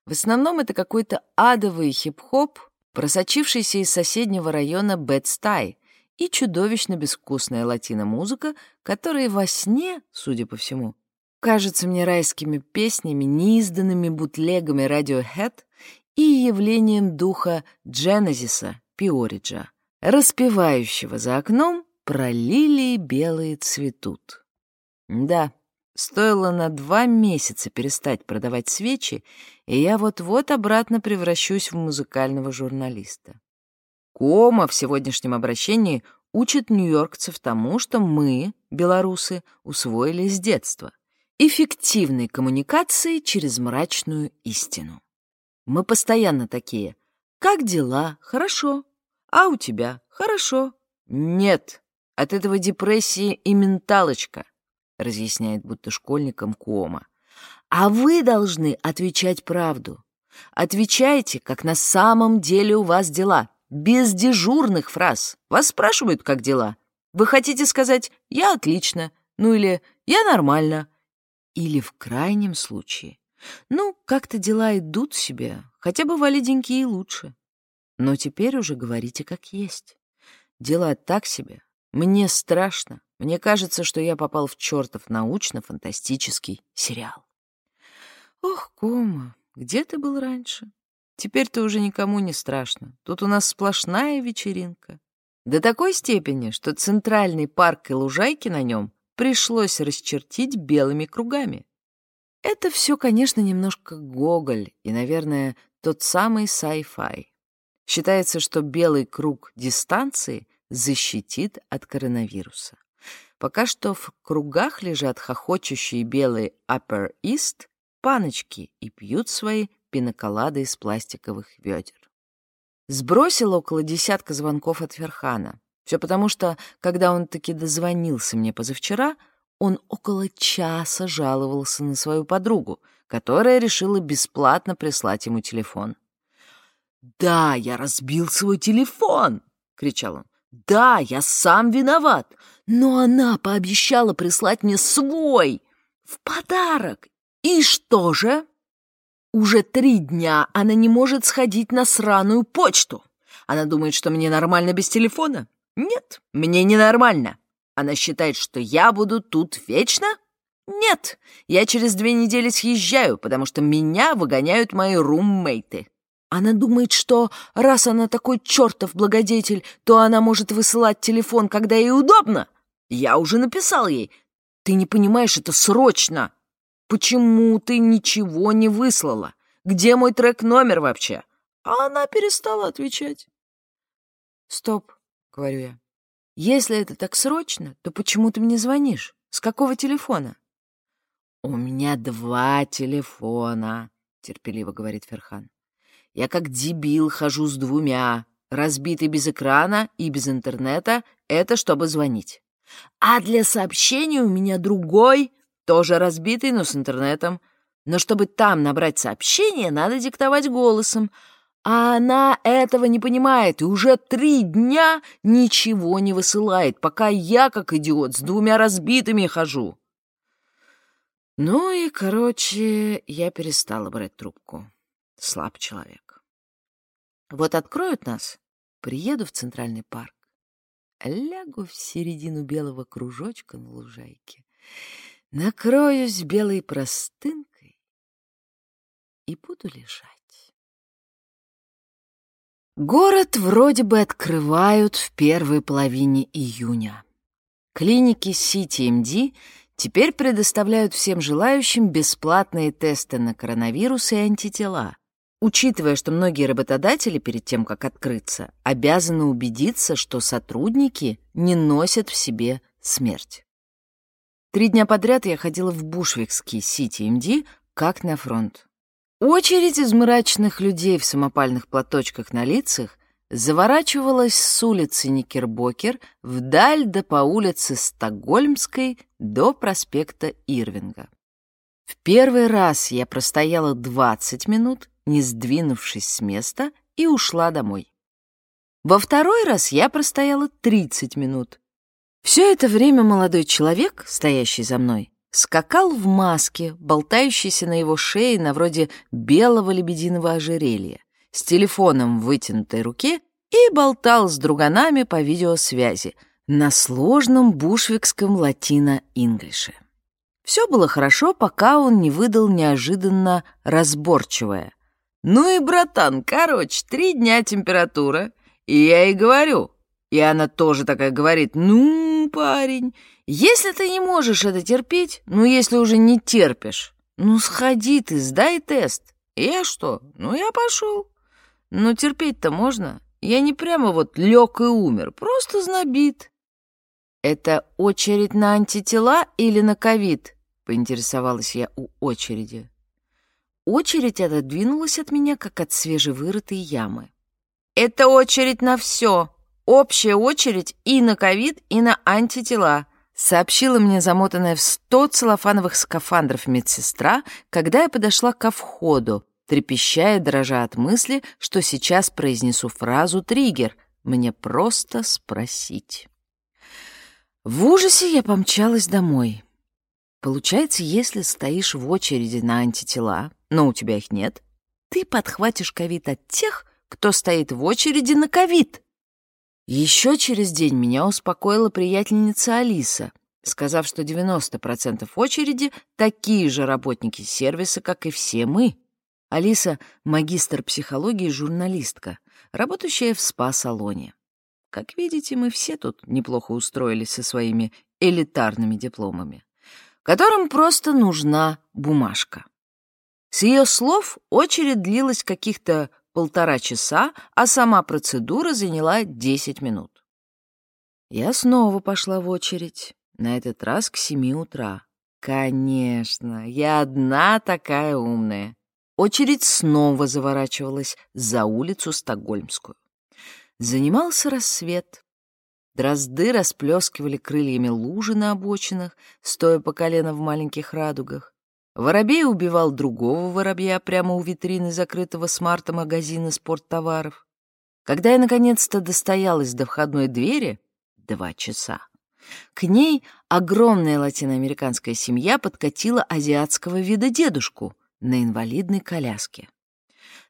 S1: В основном это какой-то адовый хип-хоп, просочившийся из соседнего района Бэт-Стай, и чудовищно безвкусная латино-музыка, которая во сне, судя по всему, кажется мне райскими песнями, неизданными бутлегами Radiohead и явлением духа Дженезиса Пиориджа, распевающего за окном про лилии белые цветут. Да, стоило на два месяца перестать продавать свечи, и я вот-вот обратно превращусь в музыкального журналиста. Кома в сегодняшнем обращении учит нью-йоркцев тому, что мы, белорусы, усвоили с детства — эффективной коммуникации через мрачную истину. Мы постоянно такие «Как дела? Хорошо. А у тебя? Хорошо. Нет. От этого депрессии и менталочка», — разъясняет будто школьникам Кома. «А вы должны отвечать правду. Отвечайте, как на самом деле у вас дела, без дежурных фраз. Вас спрашивают, как дела. Вы хотите сказать «я отлично», ну или «я нормально», или в крайнем случае «ну, как-то дела идут себе, хотя бывали деньки и лучше». Но теперь уже говорите как есть. Дела так себе. Мне страшно. Мне кажется, что я попал в чертов научно-фантастический сериал. Ох, Кома, где ты был раньше? Теперь-то уже никому не страшно. Тут у нас сплошная вечеринка. До такой степени, что центральный парк и лужайки на нем пришлось расчертить белыми кругами. Это все, конечно, немножко Гоголь и, наверное, тот самый sci-fi. Считается, что белый круг дистанции защитит от коронавируса. Пока что в кругах лежат хохочущие белые Upper East паночки и пьют свои пиноколады из пластиковых ведер. Сбросил около десятка звонков от Ферхана. Все потому, что, когда он таки дозвонился мне позавчера, он около часа жаловался на свою подругу, которая решила бесплатно прислать ему телефон. «Да, я разбил свой телефон!» — кричал он. «Да, я сам виноват, но она пообещала прислать мне свой в подарок. И что же?» Уже три дня она не может сходить на сраную почту. Она думает, что мне нормально без телефона? Нет, мне ненормально. Она считает, что я буду тут вечно? Нет, я через две недели съезжаю, потому что меня выгоняют мои руммейты. Она думает, что раз она такой чертов благодетель, то она может высылать телефон, когда ей удобно. Я уже написал ей. Ты не понимаешь, это срочно. Почему ты ничего не выслала? Где мой трек-номер вообще?» А она перестала отвечать. «Стоп», — говорю я. «Если это так срочно, то почему ты мне звонишь? С какого телефона?» «У меня два телефона», — терпеливо говорит Ферхан. «Я как дебил хожу с двумя. Разбитый без экрана и без интернета — это чтобы звонить. А для сообщений у меня другой тоже разбитый, но с интернетом. Но чтобы там набрать сообщение, надо диктовать голосом. А она этого не понимает и уже три дня ничего не высылает, пока я, как идиот, с двумя разбитыми хожу. Ну и, короче, я перестала брать трубку. Слаб человек. Вот откроют нас, приеду в Центральный парк, лягу в середину белого кружочка на лужайке накроюсь белой простынкой и буду лежать. Город вроде бы открывают в первой половине июня. Клиники CityMD теперь предоставляют всем желающим бесплатные тесты на коронавирус и антитела, учитывая, что многие работодатели перед тем, как открыться, обязаны убедиться, что сотрудники не носят в себе смерть. Три дня подряд я ходила в Бушвикский Сити МД, как на фронт. Очередь из мрачных людей в самопальных платочках на лицах заворачивалась с улицы Никербокер вдаль до по улице Стокгольмской до проспекта Ирвинга. В первый раз я простояла 20 минут, не сдвинувшись с места, и ушла домой. Во второй раз я простояла 30 минут. Все это время молодой человек, стоящий за мной, скакал в маске, болтающейся на его шее на вроде белого лебединого ожерелья, с телефоном в вытянутой руке и болтал с друганами по видеосвязи на сложном бушвикском латино-инглише. Все было хорошо, пока он не выдал неожиданно разборчивое. «Ну и, братан, короче, три дня температура, и я ей говорю». И она тоже такая говорит, «Ну, парень, если ты не можешь это терпеть, ну, если уже не терпишь, ну, сходи ты, сдай тест». Я что? Ну, я пошел. Но терпеть-то можно. Я не прямо вот лег и умер, просто знобит. «Это очередь на антитела или на ковид?» — поинтересовалась я у очереди. Очередь отодвинулась от меня, как от свежевырытой ямы. «Это очередь на все. Общая очередь и на ковид, и на антитела», сообщила мне замотанная в сто целлофановых скафандров медсестра, когда я подошла ко входу, трепеща и дрожа от мысли, что сейчас произнесу фразу «триггер», мне просто спросить. В ужасе я помчалась домой. Получается, если стоишь в очереди на антитела, но у тебя их нет, ты подхватишь ковид от тех, кто стоит в очереди на ковид. Еще через день меня успокоила приятельница Алиса, сказав, что 90% очереди такие же работники сервиса, как и все мы. Алиса — магистр психологии и журналистка, работающая в спа-салоне. Как видите, мы все тут неплохо устроились со своими элитарными дипломами, которым просто нужна бумажка. С ее слов очередь длилась каких-то полтора часа, а сама процедура заняла 10 минут. Я снова пошла в очередь, на этот раз к семи утра. Конечно, я одна такая умная. Очередь снова заворачивалась за улицу Стокгольмскую. Занимался рассвет. Дрозды расплескивали крыльями лужи на обочинах, стоя по колено в маленьких радугах. Воробей убивал другого воробья прямо у витрины закрытого с марта магазина спорттоваров. Когда я наконец-то достоялась до входной двери, два часа, к ней огромная латиноамериканская семья подкатила азиатского вида дедушку на инвалидной коляске.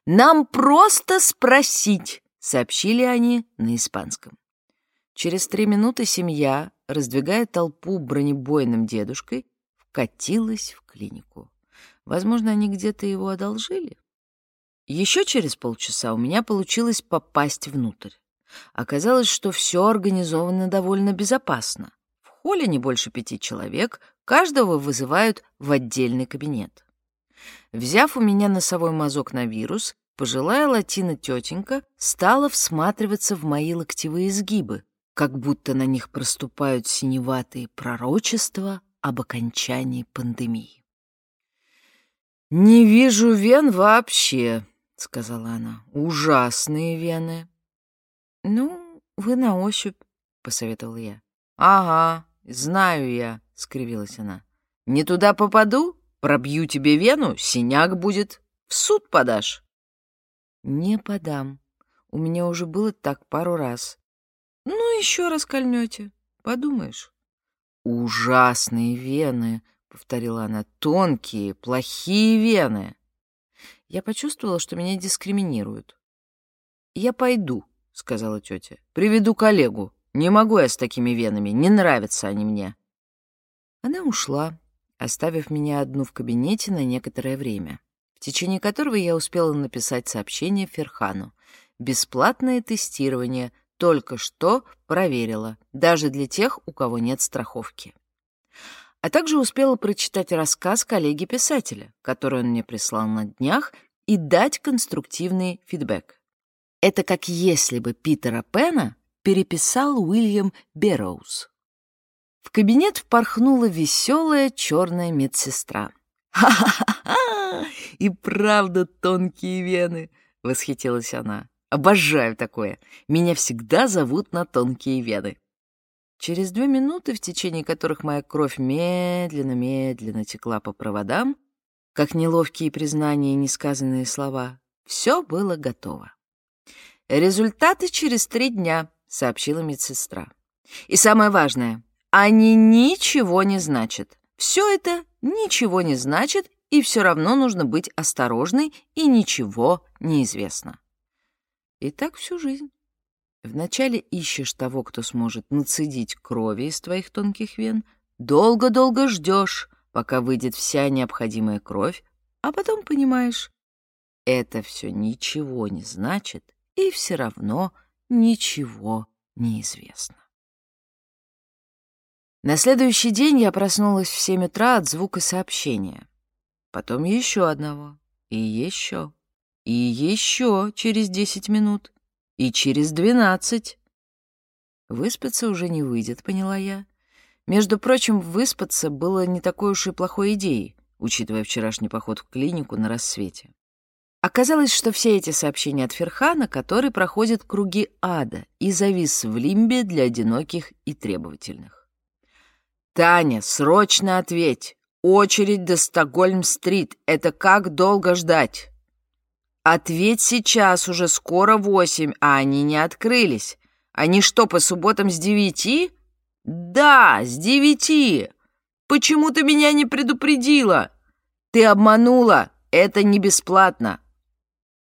S1: «Нам просто спросить», — сообщили они на испанском. Через три минуты семья, раздвигая толпу бронебойным дедушкой, катилась в клинику. Возможно, они где-то его одолжили. Еще через полчаса у меня получилось попасть внутрь. Оказалось, что все организовано довольно безопасно. В холле не больше пяти человек, каждого вызывают в отдельный кабинет. Взяв у меня носовой мазок на вирус, пожилая латина-тетенька стала всматриваться в мои локтевые сгибы, как будто на них проступают синеватые пророчества об окончании пандемии. «Не вижу вен вообще», — сказала она. «Ужасные вены». «Ну, вы на ощупь», — посоветовал я. «Ага, знаю я», — скривилась она. «Не туда попаду, пробью тебе вену, синяк будет. В суд подашь». «Не подам. У меня уже было так пару раз». «Ну, еще раз кольнете, подумаешь». «Ужасные вены», — повторила она, — «тонкие, плохие вены». Я почувствовала, что меня дискриминируют. «Я пойду», — сказала тетя. «Приведу коллегу. Не могу я с такими венами, не нравятся они мне». Она ушла, оставив меня одну в кабинете на некоторое время, в течение которого я успела написать сообщение Ферхану. «Бесплатное тестирование — только что проверила, даже для тех, у кого нет страховки. А также успела прочитать рассказ коллеги-писателя, который он мне прислал на днях, и дать конструктивный фидбэк. Это как если бы Питера Пена переписал Уильям Берроуз. В кабинет впорхнула веселая черная медсестра. «Ха-ха-ха! И правда тонкие вены!» — восхитилась она.
S2: Обожаю такое. Меня всегда зовут на тонкие вены.
S1: Через две минуты, в течение которых моя кровь медленно-медленно текла по проводам, как неловкие признания и несказанные слова, все было готово. «Результаты через три дня», — сообщила медсестра. «И самое важное, они ничего не значат. Все это ничего не значит, и все равно нужно быть осторожной, и ничего не известно». И так всю жизнь. Вначале ищешь того, кто сможет нацедить крови из твоих тонких вен, долго-долго ждешь, пока выйдет вся необходимая кровь, а потом понимаешь, это все ничего не значит, и все равно ничего не известно. На следующий день я проснулась в семь утра от звука сообщения. Потом еще одного, и еще, и еще через десять минут, и через двенадцать. Выспаться уже не выйдет, поняла я. Между прочим, выспаться было не такой уж и плохой идеей, учитывая вчерашний поход в клинику на рассвете. Оказалось, что все эти сообщения от Ферхана, который проходит круги ада и завис в лимбе для одиноких и требовательных. «Таня, срочно ответь! Очередь до Стокгольм-стрит. Это как долго ждать?» «Ответь сейчас, уже скоро восемь, а они не открылись. Они что, по субботам с девяти?» «Да, с девяти! Почему ты меня не предупредила? Ты обманула, это не бесплатно!»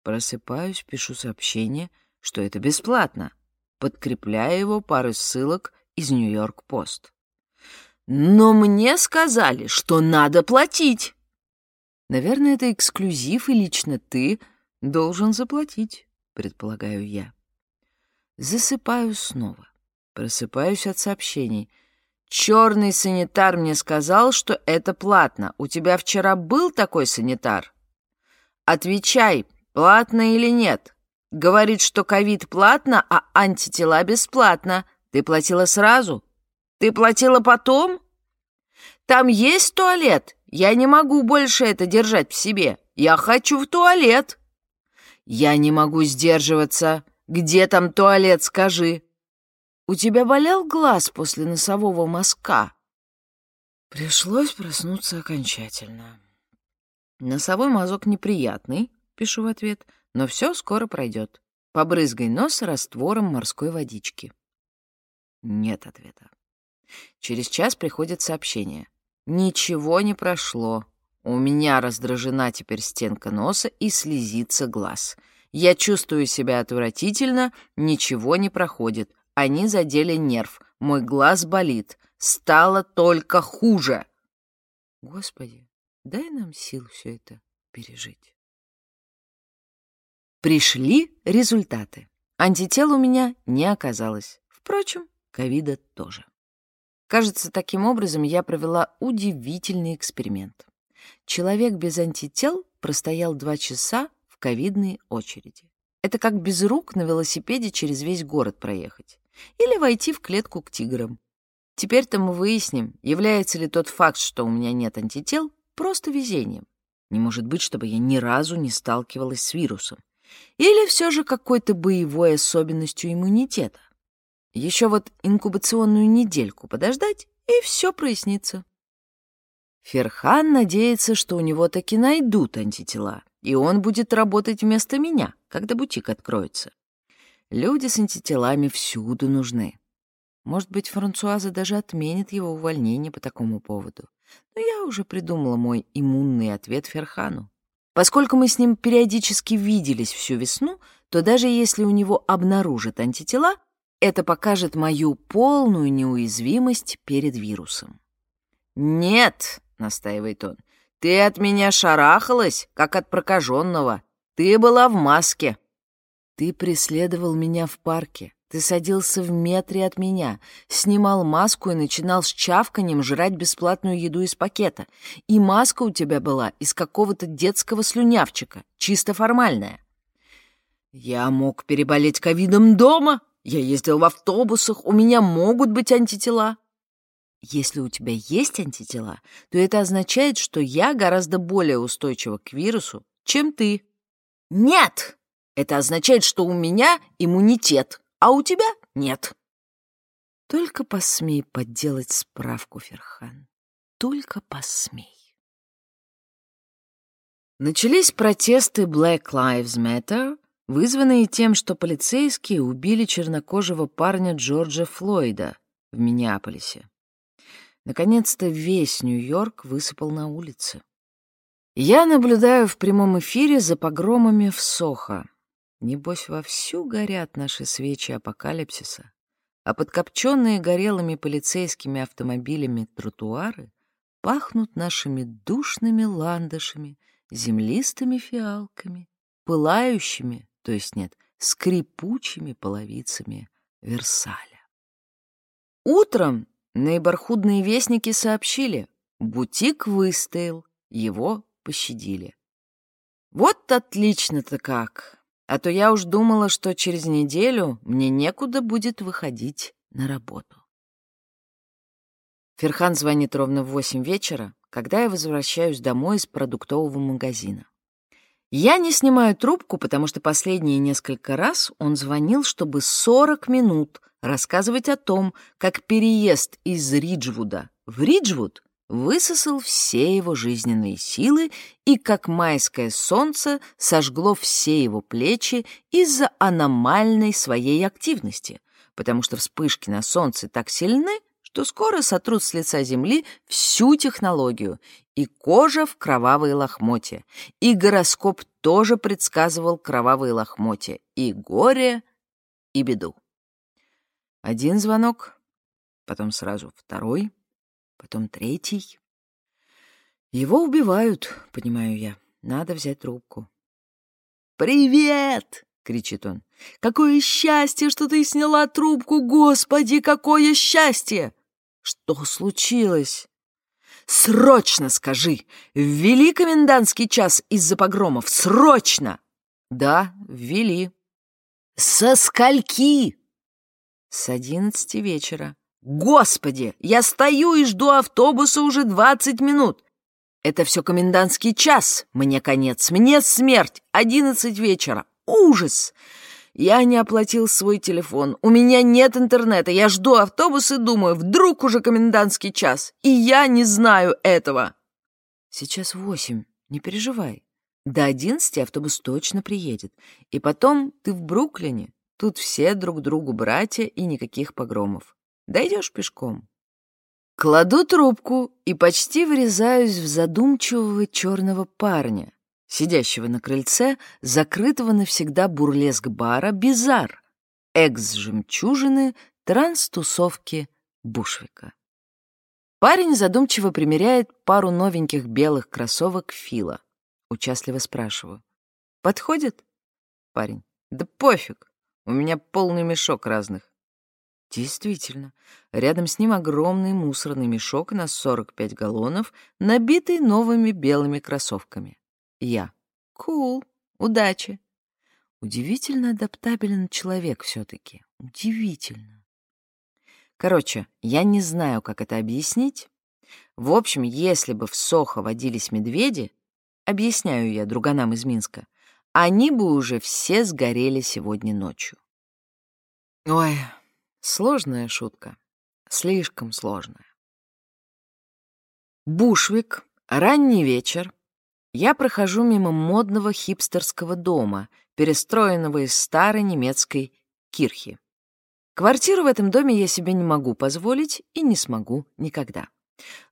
S1: Просыпаюсь, пишу сообщение, что это бесплатно, подкрепляя его парой ссылок из Нью-Йорк-Пост. «Но мне сказали, что надо платить!» «Наверное, это эксклюзив, и лично ты должен заплатить», — предполагаю я. Засыпаю снова. Просыпаюсь от сообщений. «Черный санитар мне сказал, что это платно. У тебя вчера был такой санитар?» «Отвечай, платно или нет?» «Говорит, что ковид платно, а антитела бесплатно. Ты платила сразу?» «Ты платила потом?» «Там есть туалет? Я не могу больше это держать в себе. Я хочу в туалет!» «Я не могу сдерживаться. Где там туалет, скажи?» У тебя болел глаз после носового мазка?» Пришлось проснуться окончательно. «Носовой мазок неприятный», — пишу в ответ, «но все скоро пройдет. Побрызгай нос раствором морской водички». Нет ответа. Через час приходит сообщение. «Ничего не прошло. У меня раздражена теперь стенка носа и слезится глаз. Я чувствую себя отвратительно, ничего не проходит. Они задели нерв. Мой глаз болит. Стало только хуже. Господи, дай нам сил все это пережить. Пришли результаты. Антител у меня не оказалось. Впрочем, ковида тоже. Кажется, таким образом я провела удивительный эксперимент. Человек без антител простоял два часа в ковидной очереди. Это как без рук на велосипеде через весь город проехать или войти в клетку к тиграм. Теперь-то мы выясним, является ли тот факт, что у меня нет антител, просто везением. Не может быть, чтобы я ни разу не сталкивалась с вирусом. Или все же какой-то боевой особенностью иммунитета. Еще вот инкубационную недельку подождать, и все прояснится. Ферхан надеется, что у него таки найдут антитела, и он будет работать вместо меня, когда бутик откроется. Люди с антителами всюду нужны. Может быть, Франсуаза даже отменит его увольнение по такому поводу. Но я уже придумала мой иммунный ответ Ферхану. Поскольку мы с ним периодически виделись всю весну, то даже если у него обнаружат антитела, это покажет мою полную неуязвимость перед вирусом. «Нет», — настаивает он, — «ты от меня шарахалась, как от прокаженного. Ты была в маске». Ты преследовал меня в парке. Ты садился в метре от меня, снимал маску и начинал с чавканием жрать бесплатную еду из пакета. И маска у тебя была из какого-то детского слюнявчика, чисто формальная. Я мог переболеть ковидом дома. Я ездил в автобусах, у меня могут быть антитела. Если у тебя есть антитела, то это означает, что я гораздо более устойчива к вирусу, чем ты. Нет!
S2: Это означает, что у меня иммунитет, а у тебя нет.
S1: Только посмей подделать справку, Ферхан. Только посмей. Начались протесты Black Lives Matter, вызванные тем, что полицейские убили чернокожего парня Джорджа Флойда в Миннеаполисе. Наконец-то весь Нью-Йорк высыпал на улицы. Я наблюдаю в прямом эфире за погромами в Сохо. Небось, вовсю горят наши свечи апокалипсиса, а подкопченные горелыми полицейскими автомобилями тротуары пахнут нашими душными ландышами — землистыми фиалками, пылающими, то есть нет, скрипучими половицами Версаля. Утром наибархудные вестники сообщили, бутик выстоял, его пощадили. Вот отлично-то как! А то я уж думала, что через неделю мне некуда будет выходить на работу. Ферхан звонит ровно в восемь вечера, когда я возвращаюсь домой из продуктового магазина. Я не снимаю трубку, потому что последние несколько раз он звонил, чтобы 40 минут рассказывать о том, как переезд из Риджвуда в Риджвуд высосал все его жизненные силы и как майское солнце сожгло все его плечи из-за аномальной своей активности, потому что вспышки на солнце так сильны, что скоро сотрут с лица земли всю технологию, и кожа в кровавые лохмотья, и гороскоп тоже предсказывал кровавые лохмотья, и горе, и беду. Один звонок, потом сразу второй, потом третий. Его убивают, понимаю я. Надо взять трубку. «Привет!» — кричит он. «Какое счастье, что ты сняла трубку! Господи, какое счастье!» Что случилось? Срочно скажи! Ввели комендантский час из-за погромов! Срочно! Да, ввели. Со скольки? С одиннадцати вечера. Господи, я стою и жду автобуса уже двадцать минут. Это все комендантский час. Мне конец, мне смерть. Одиннадцать вечера. Ужас! Я не оплатил свой телефон. У меня нет интернета. Я жду автобус и думаю, вдруг уже комендантский час. И я не знаю этого. Сейчас восемь. Не переживай. До одиннадцати автобус точно приедет. И потом ты в Бруклине. Тут все друг другу братья и никаких погромов. Дойдешь пешком. Кладу трубку и почти врезаюсь в задумчивого черного парня, сидящего на крыльце закрытого навсегда бурлеск-бара «Бизар», экс-жемчужины транс-тусовки Бушвика. Парень задумчиво примеряет пару новеньких белых кроссовок Фила. Участливо спрашиваю. «Подходит?» Парень. «Да пофиг, у меня полный мешок разных». Действительно, рядом с ним огромный мусорный мешок на 45 галлонов, набитый новыми белыми кроссовками. Я. Кул. Удачи. Удивительно адаптабелен человек все-таки. Удивительно. Короче, я не знаю, как это объяснить. В общем, если бы в Сохо водились медведи, объясняю я друганам из Минска, они бы уже все сгорели сегодня ночью. Ой, сложная шутка. Слишком сложная. Бушвик, ранний вечер, я прохожу мимо модного хипстерского дома, перестроенного из старой немецкой кирхи. Квартиру в этом доме я себе не могу позволить и не смогу никогда.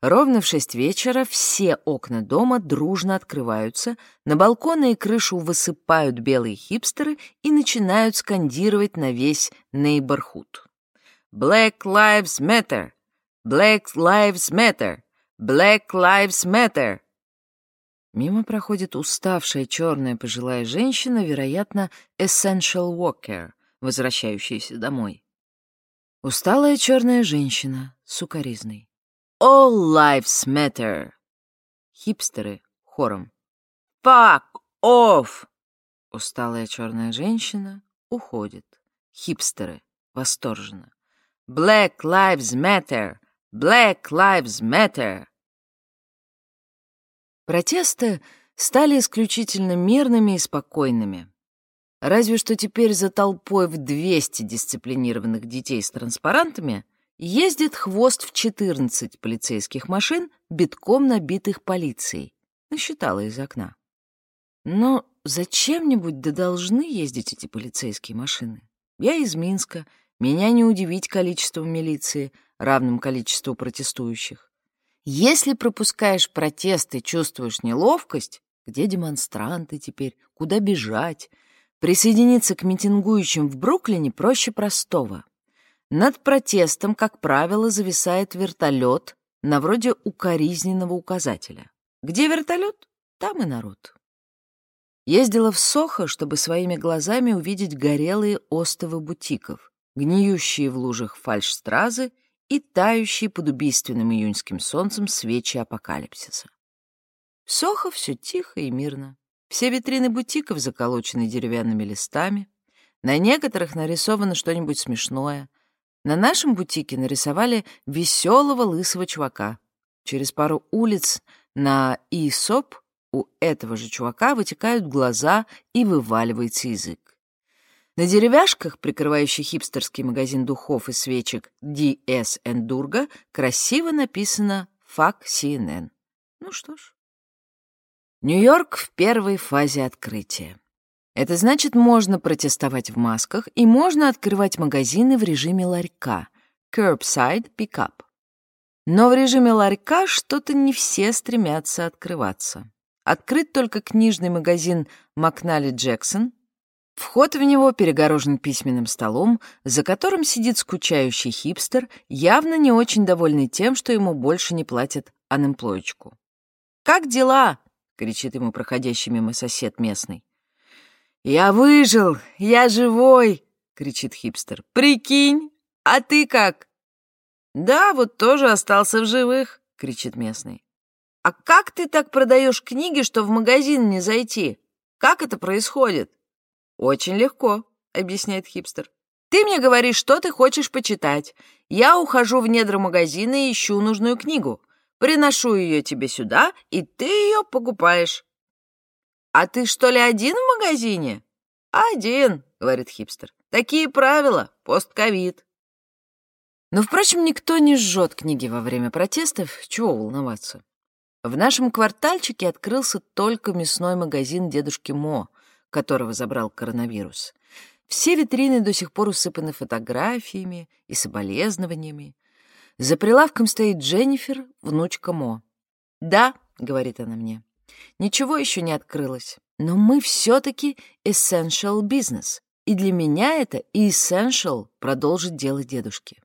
S1: Ровно в шесть вечера все окна дома дружно открываются, на балконы и крышу высыпают белые хипстеры и начинают скандировать на весь нейборхуд. «Black Lives Matter! Black Lives Matter! Black Lives Matter!» Мимо проходит уставшая черная пожилая женщина, вероятно, Essential Walker, возвращающаяся домой. Усталая черная женщина, сукоризной. All lives matter. Хипстеры хором. Fuck off! Усталая черная женщина уходит. Хипстеры восторженно. Black lives matter! Black lives matter! Протесты стали исключительно мирными и спокойными. Разве что теперь за толпой в 200 дисциплинированных детей с транспарантами ездит хвост в 14 полицейских машин, битком набитых полицией. Насчитала из окна. Но зачем-нибудь да должны ездить эти полицейские машины? Я из Минска, меня не удивить количеством милиции, равным количеству протестующих. Если пропускаешь протесты, чувствуешь неловкость, где демонстранты теперь, куда бежать, присоединиться к митингующим в Бруклине проще простого. Над протестом, как правило, зависает вертолет на вроде укоризненного указателя. Где вертолет, там и народ. Ездила в Сохо, чтобы своими глазами увидеть горелые остовы бутиков, гниющие в лужах фальшстразы и тающие под убийственным июньским солнцем свечи апокалипсиса. В Сохо все тихо и мирно. Все витрины бутиков заколочены деревянными листами. На некоторых нарисовано что-нибудь смешное. На нашем бутике нарисовали веселого лысого чувака. Через пару улиц на Исоп у этого же чувака вытекают глаза и вываливается язык. На деревяшках, прикрывающих хипстерский магазин духов и свечек DS Эндурга, красиво написано «Fuck CNN». Ну что ж. Нью-Йорк в первой фазе открытия. Это значит, можно протестовать в масках и можно открывать магазины в режиме ларька — curbside pickup. Но в режиме ларька что-то не все стремятся открываться. Открыт только книжный магазин Макнали Джексон. Вход в него перегорожен письменным столом, за которым сидит скучающий хипстер, явно не очень довольный тем, что ему больше не платят анемплоечку. «Как дела?» — кричит ему проходящий мимо сосед местный. «Я выжил! Я живой!» — кричит хипстер. «Прикинь! А ты как?» «Да, вот тоже остался в живых!» — кричит местный. «А как ты так продаешь книги, что в магазин не зайти? Как это происходит?» «Очень легко», — объясняет хипстер. «Ты мне говоришь, что ты хочешь почитать. Я ухожу в недра магазина и ищу нужную книгу. Приношу ее тебе сюда, и ты ее покупаешь». «А ты что ли один в магазине?» «Один», — говорит хипстер. «Такие правила, постковид». Но, впрочем, никто не жжет книги во время протестов, чего волноваться. В нашем квартальчике открылся только мясной магазин дедушки Мо, которого забрал коронавирус. Все витрины до сих пор усыпаны фотографиями и соболезнованиями. За прилавком стоит Дженнифер, внучка Мо. «Да», — говорит она мне, — «ничего еще не открылось, но мы все-таки essential business, и для меня это essential продолжить дело дедушки».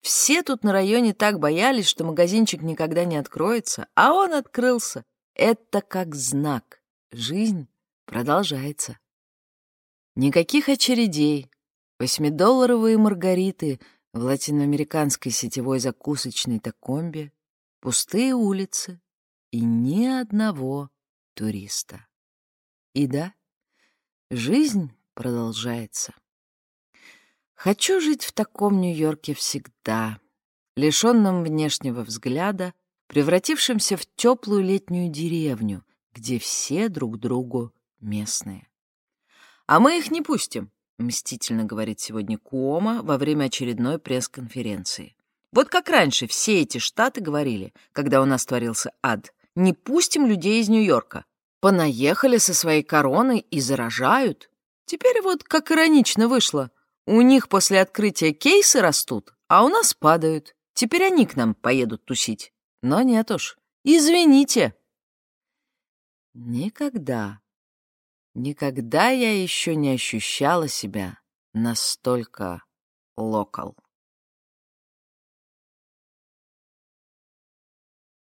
S1: Все тут на районе так боялись, что магазинчик никогда не откроется, а он открылся. Это как знак. Жизнь продолжается. Никаких очередей. Восьмидолларовые маргариты в латиноамериканской сетевой закусочной Токомбе, пустые улицы и ни одного туриста. И да, жизнь продолжается. Хочу жить в таком Нью-Йорке всегда, лишенном внешнего взгляда, превратившемся в теплую летнюю деревню, где все друг другу местные. «А мы их не пустим», — мстительно говорит сегодня Куома во время очередной пресс-конференции. «Вот как раньше все эти штаты говорили, когда у нас творился ад, не пустим людей из Нью-Йорка. Понаехали со своей короной и заражают. Теперь вот как иронично вышло — у них после открытия кейсы растут, а у нас падают. Теперь они к нам поедут тусить. Но нет уж, извините. Никогда, никогда я еще не ощущала себя настолько локал.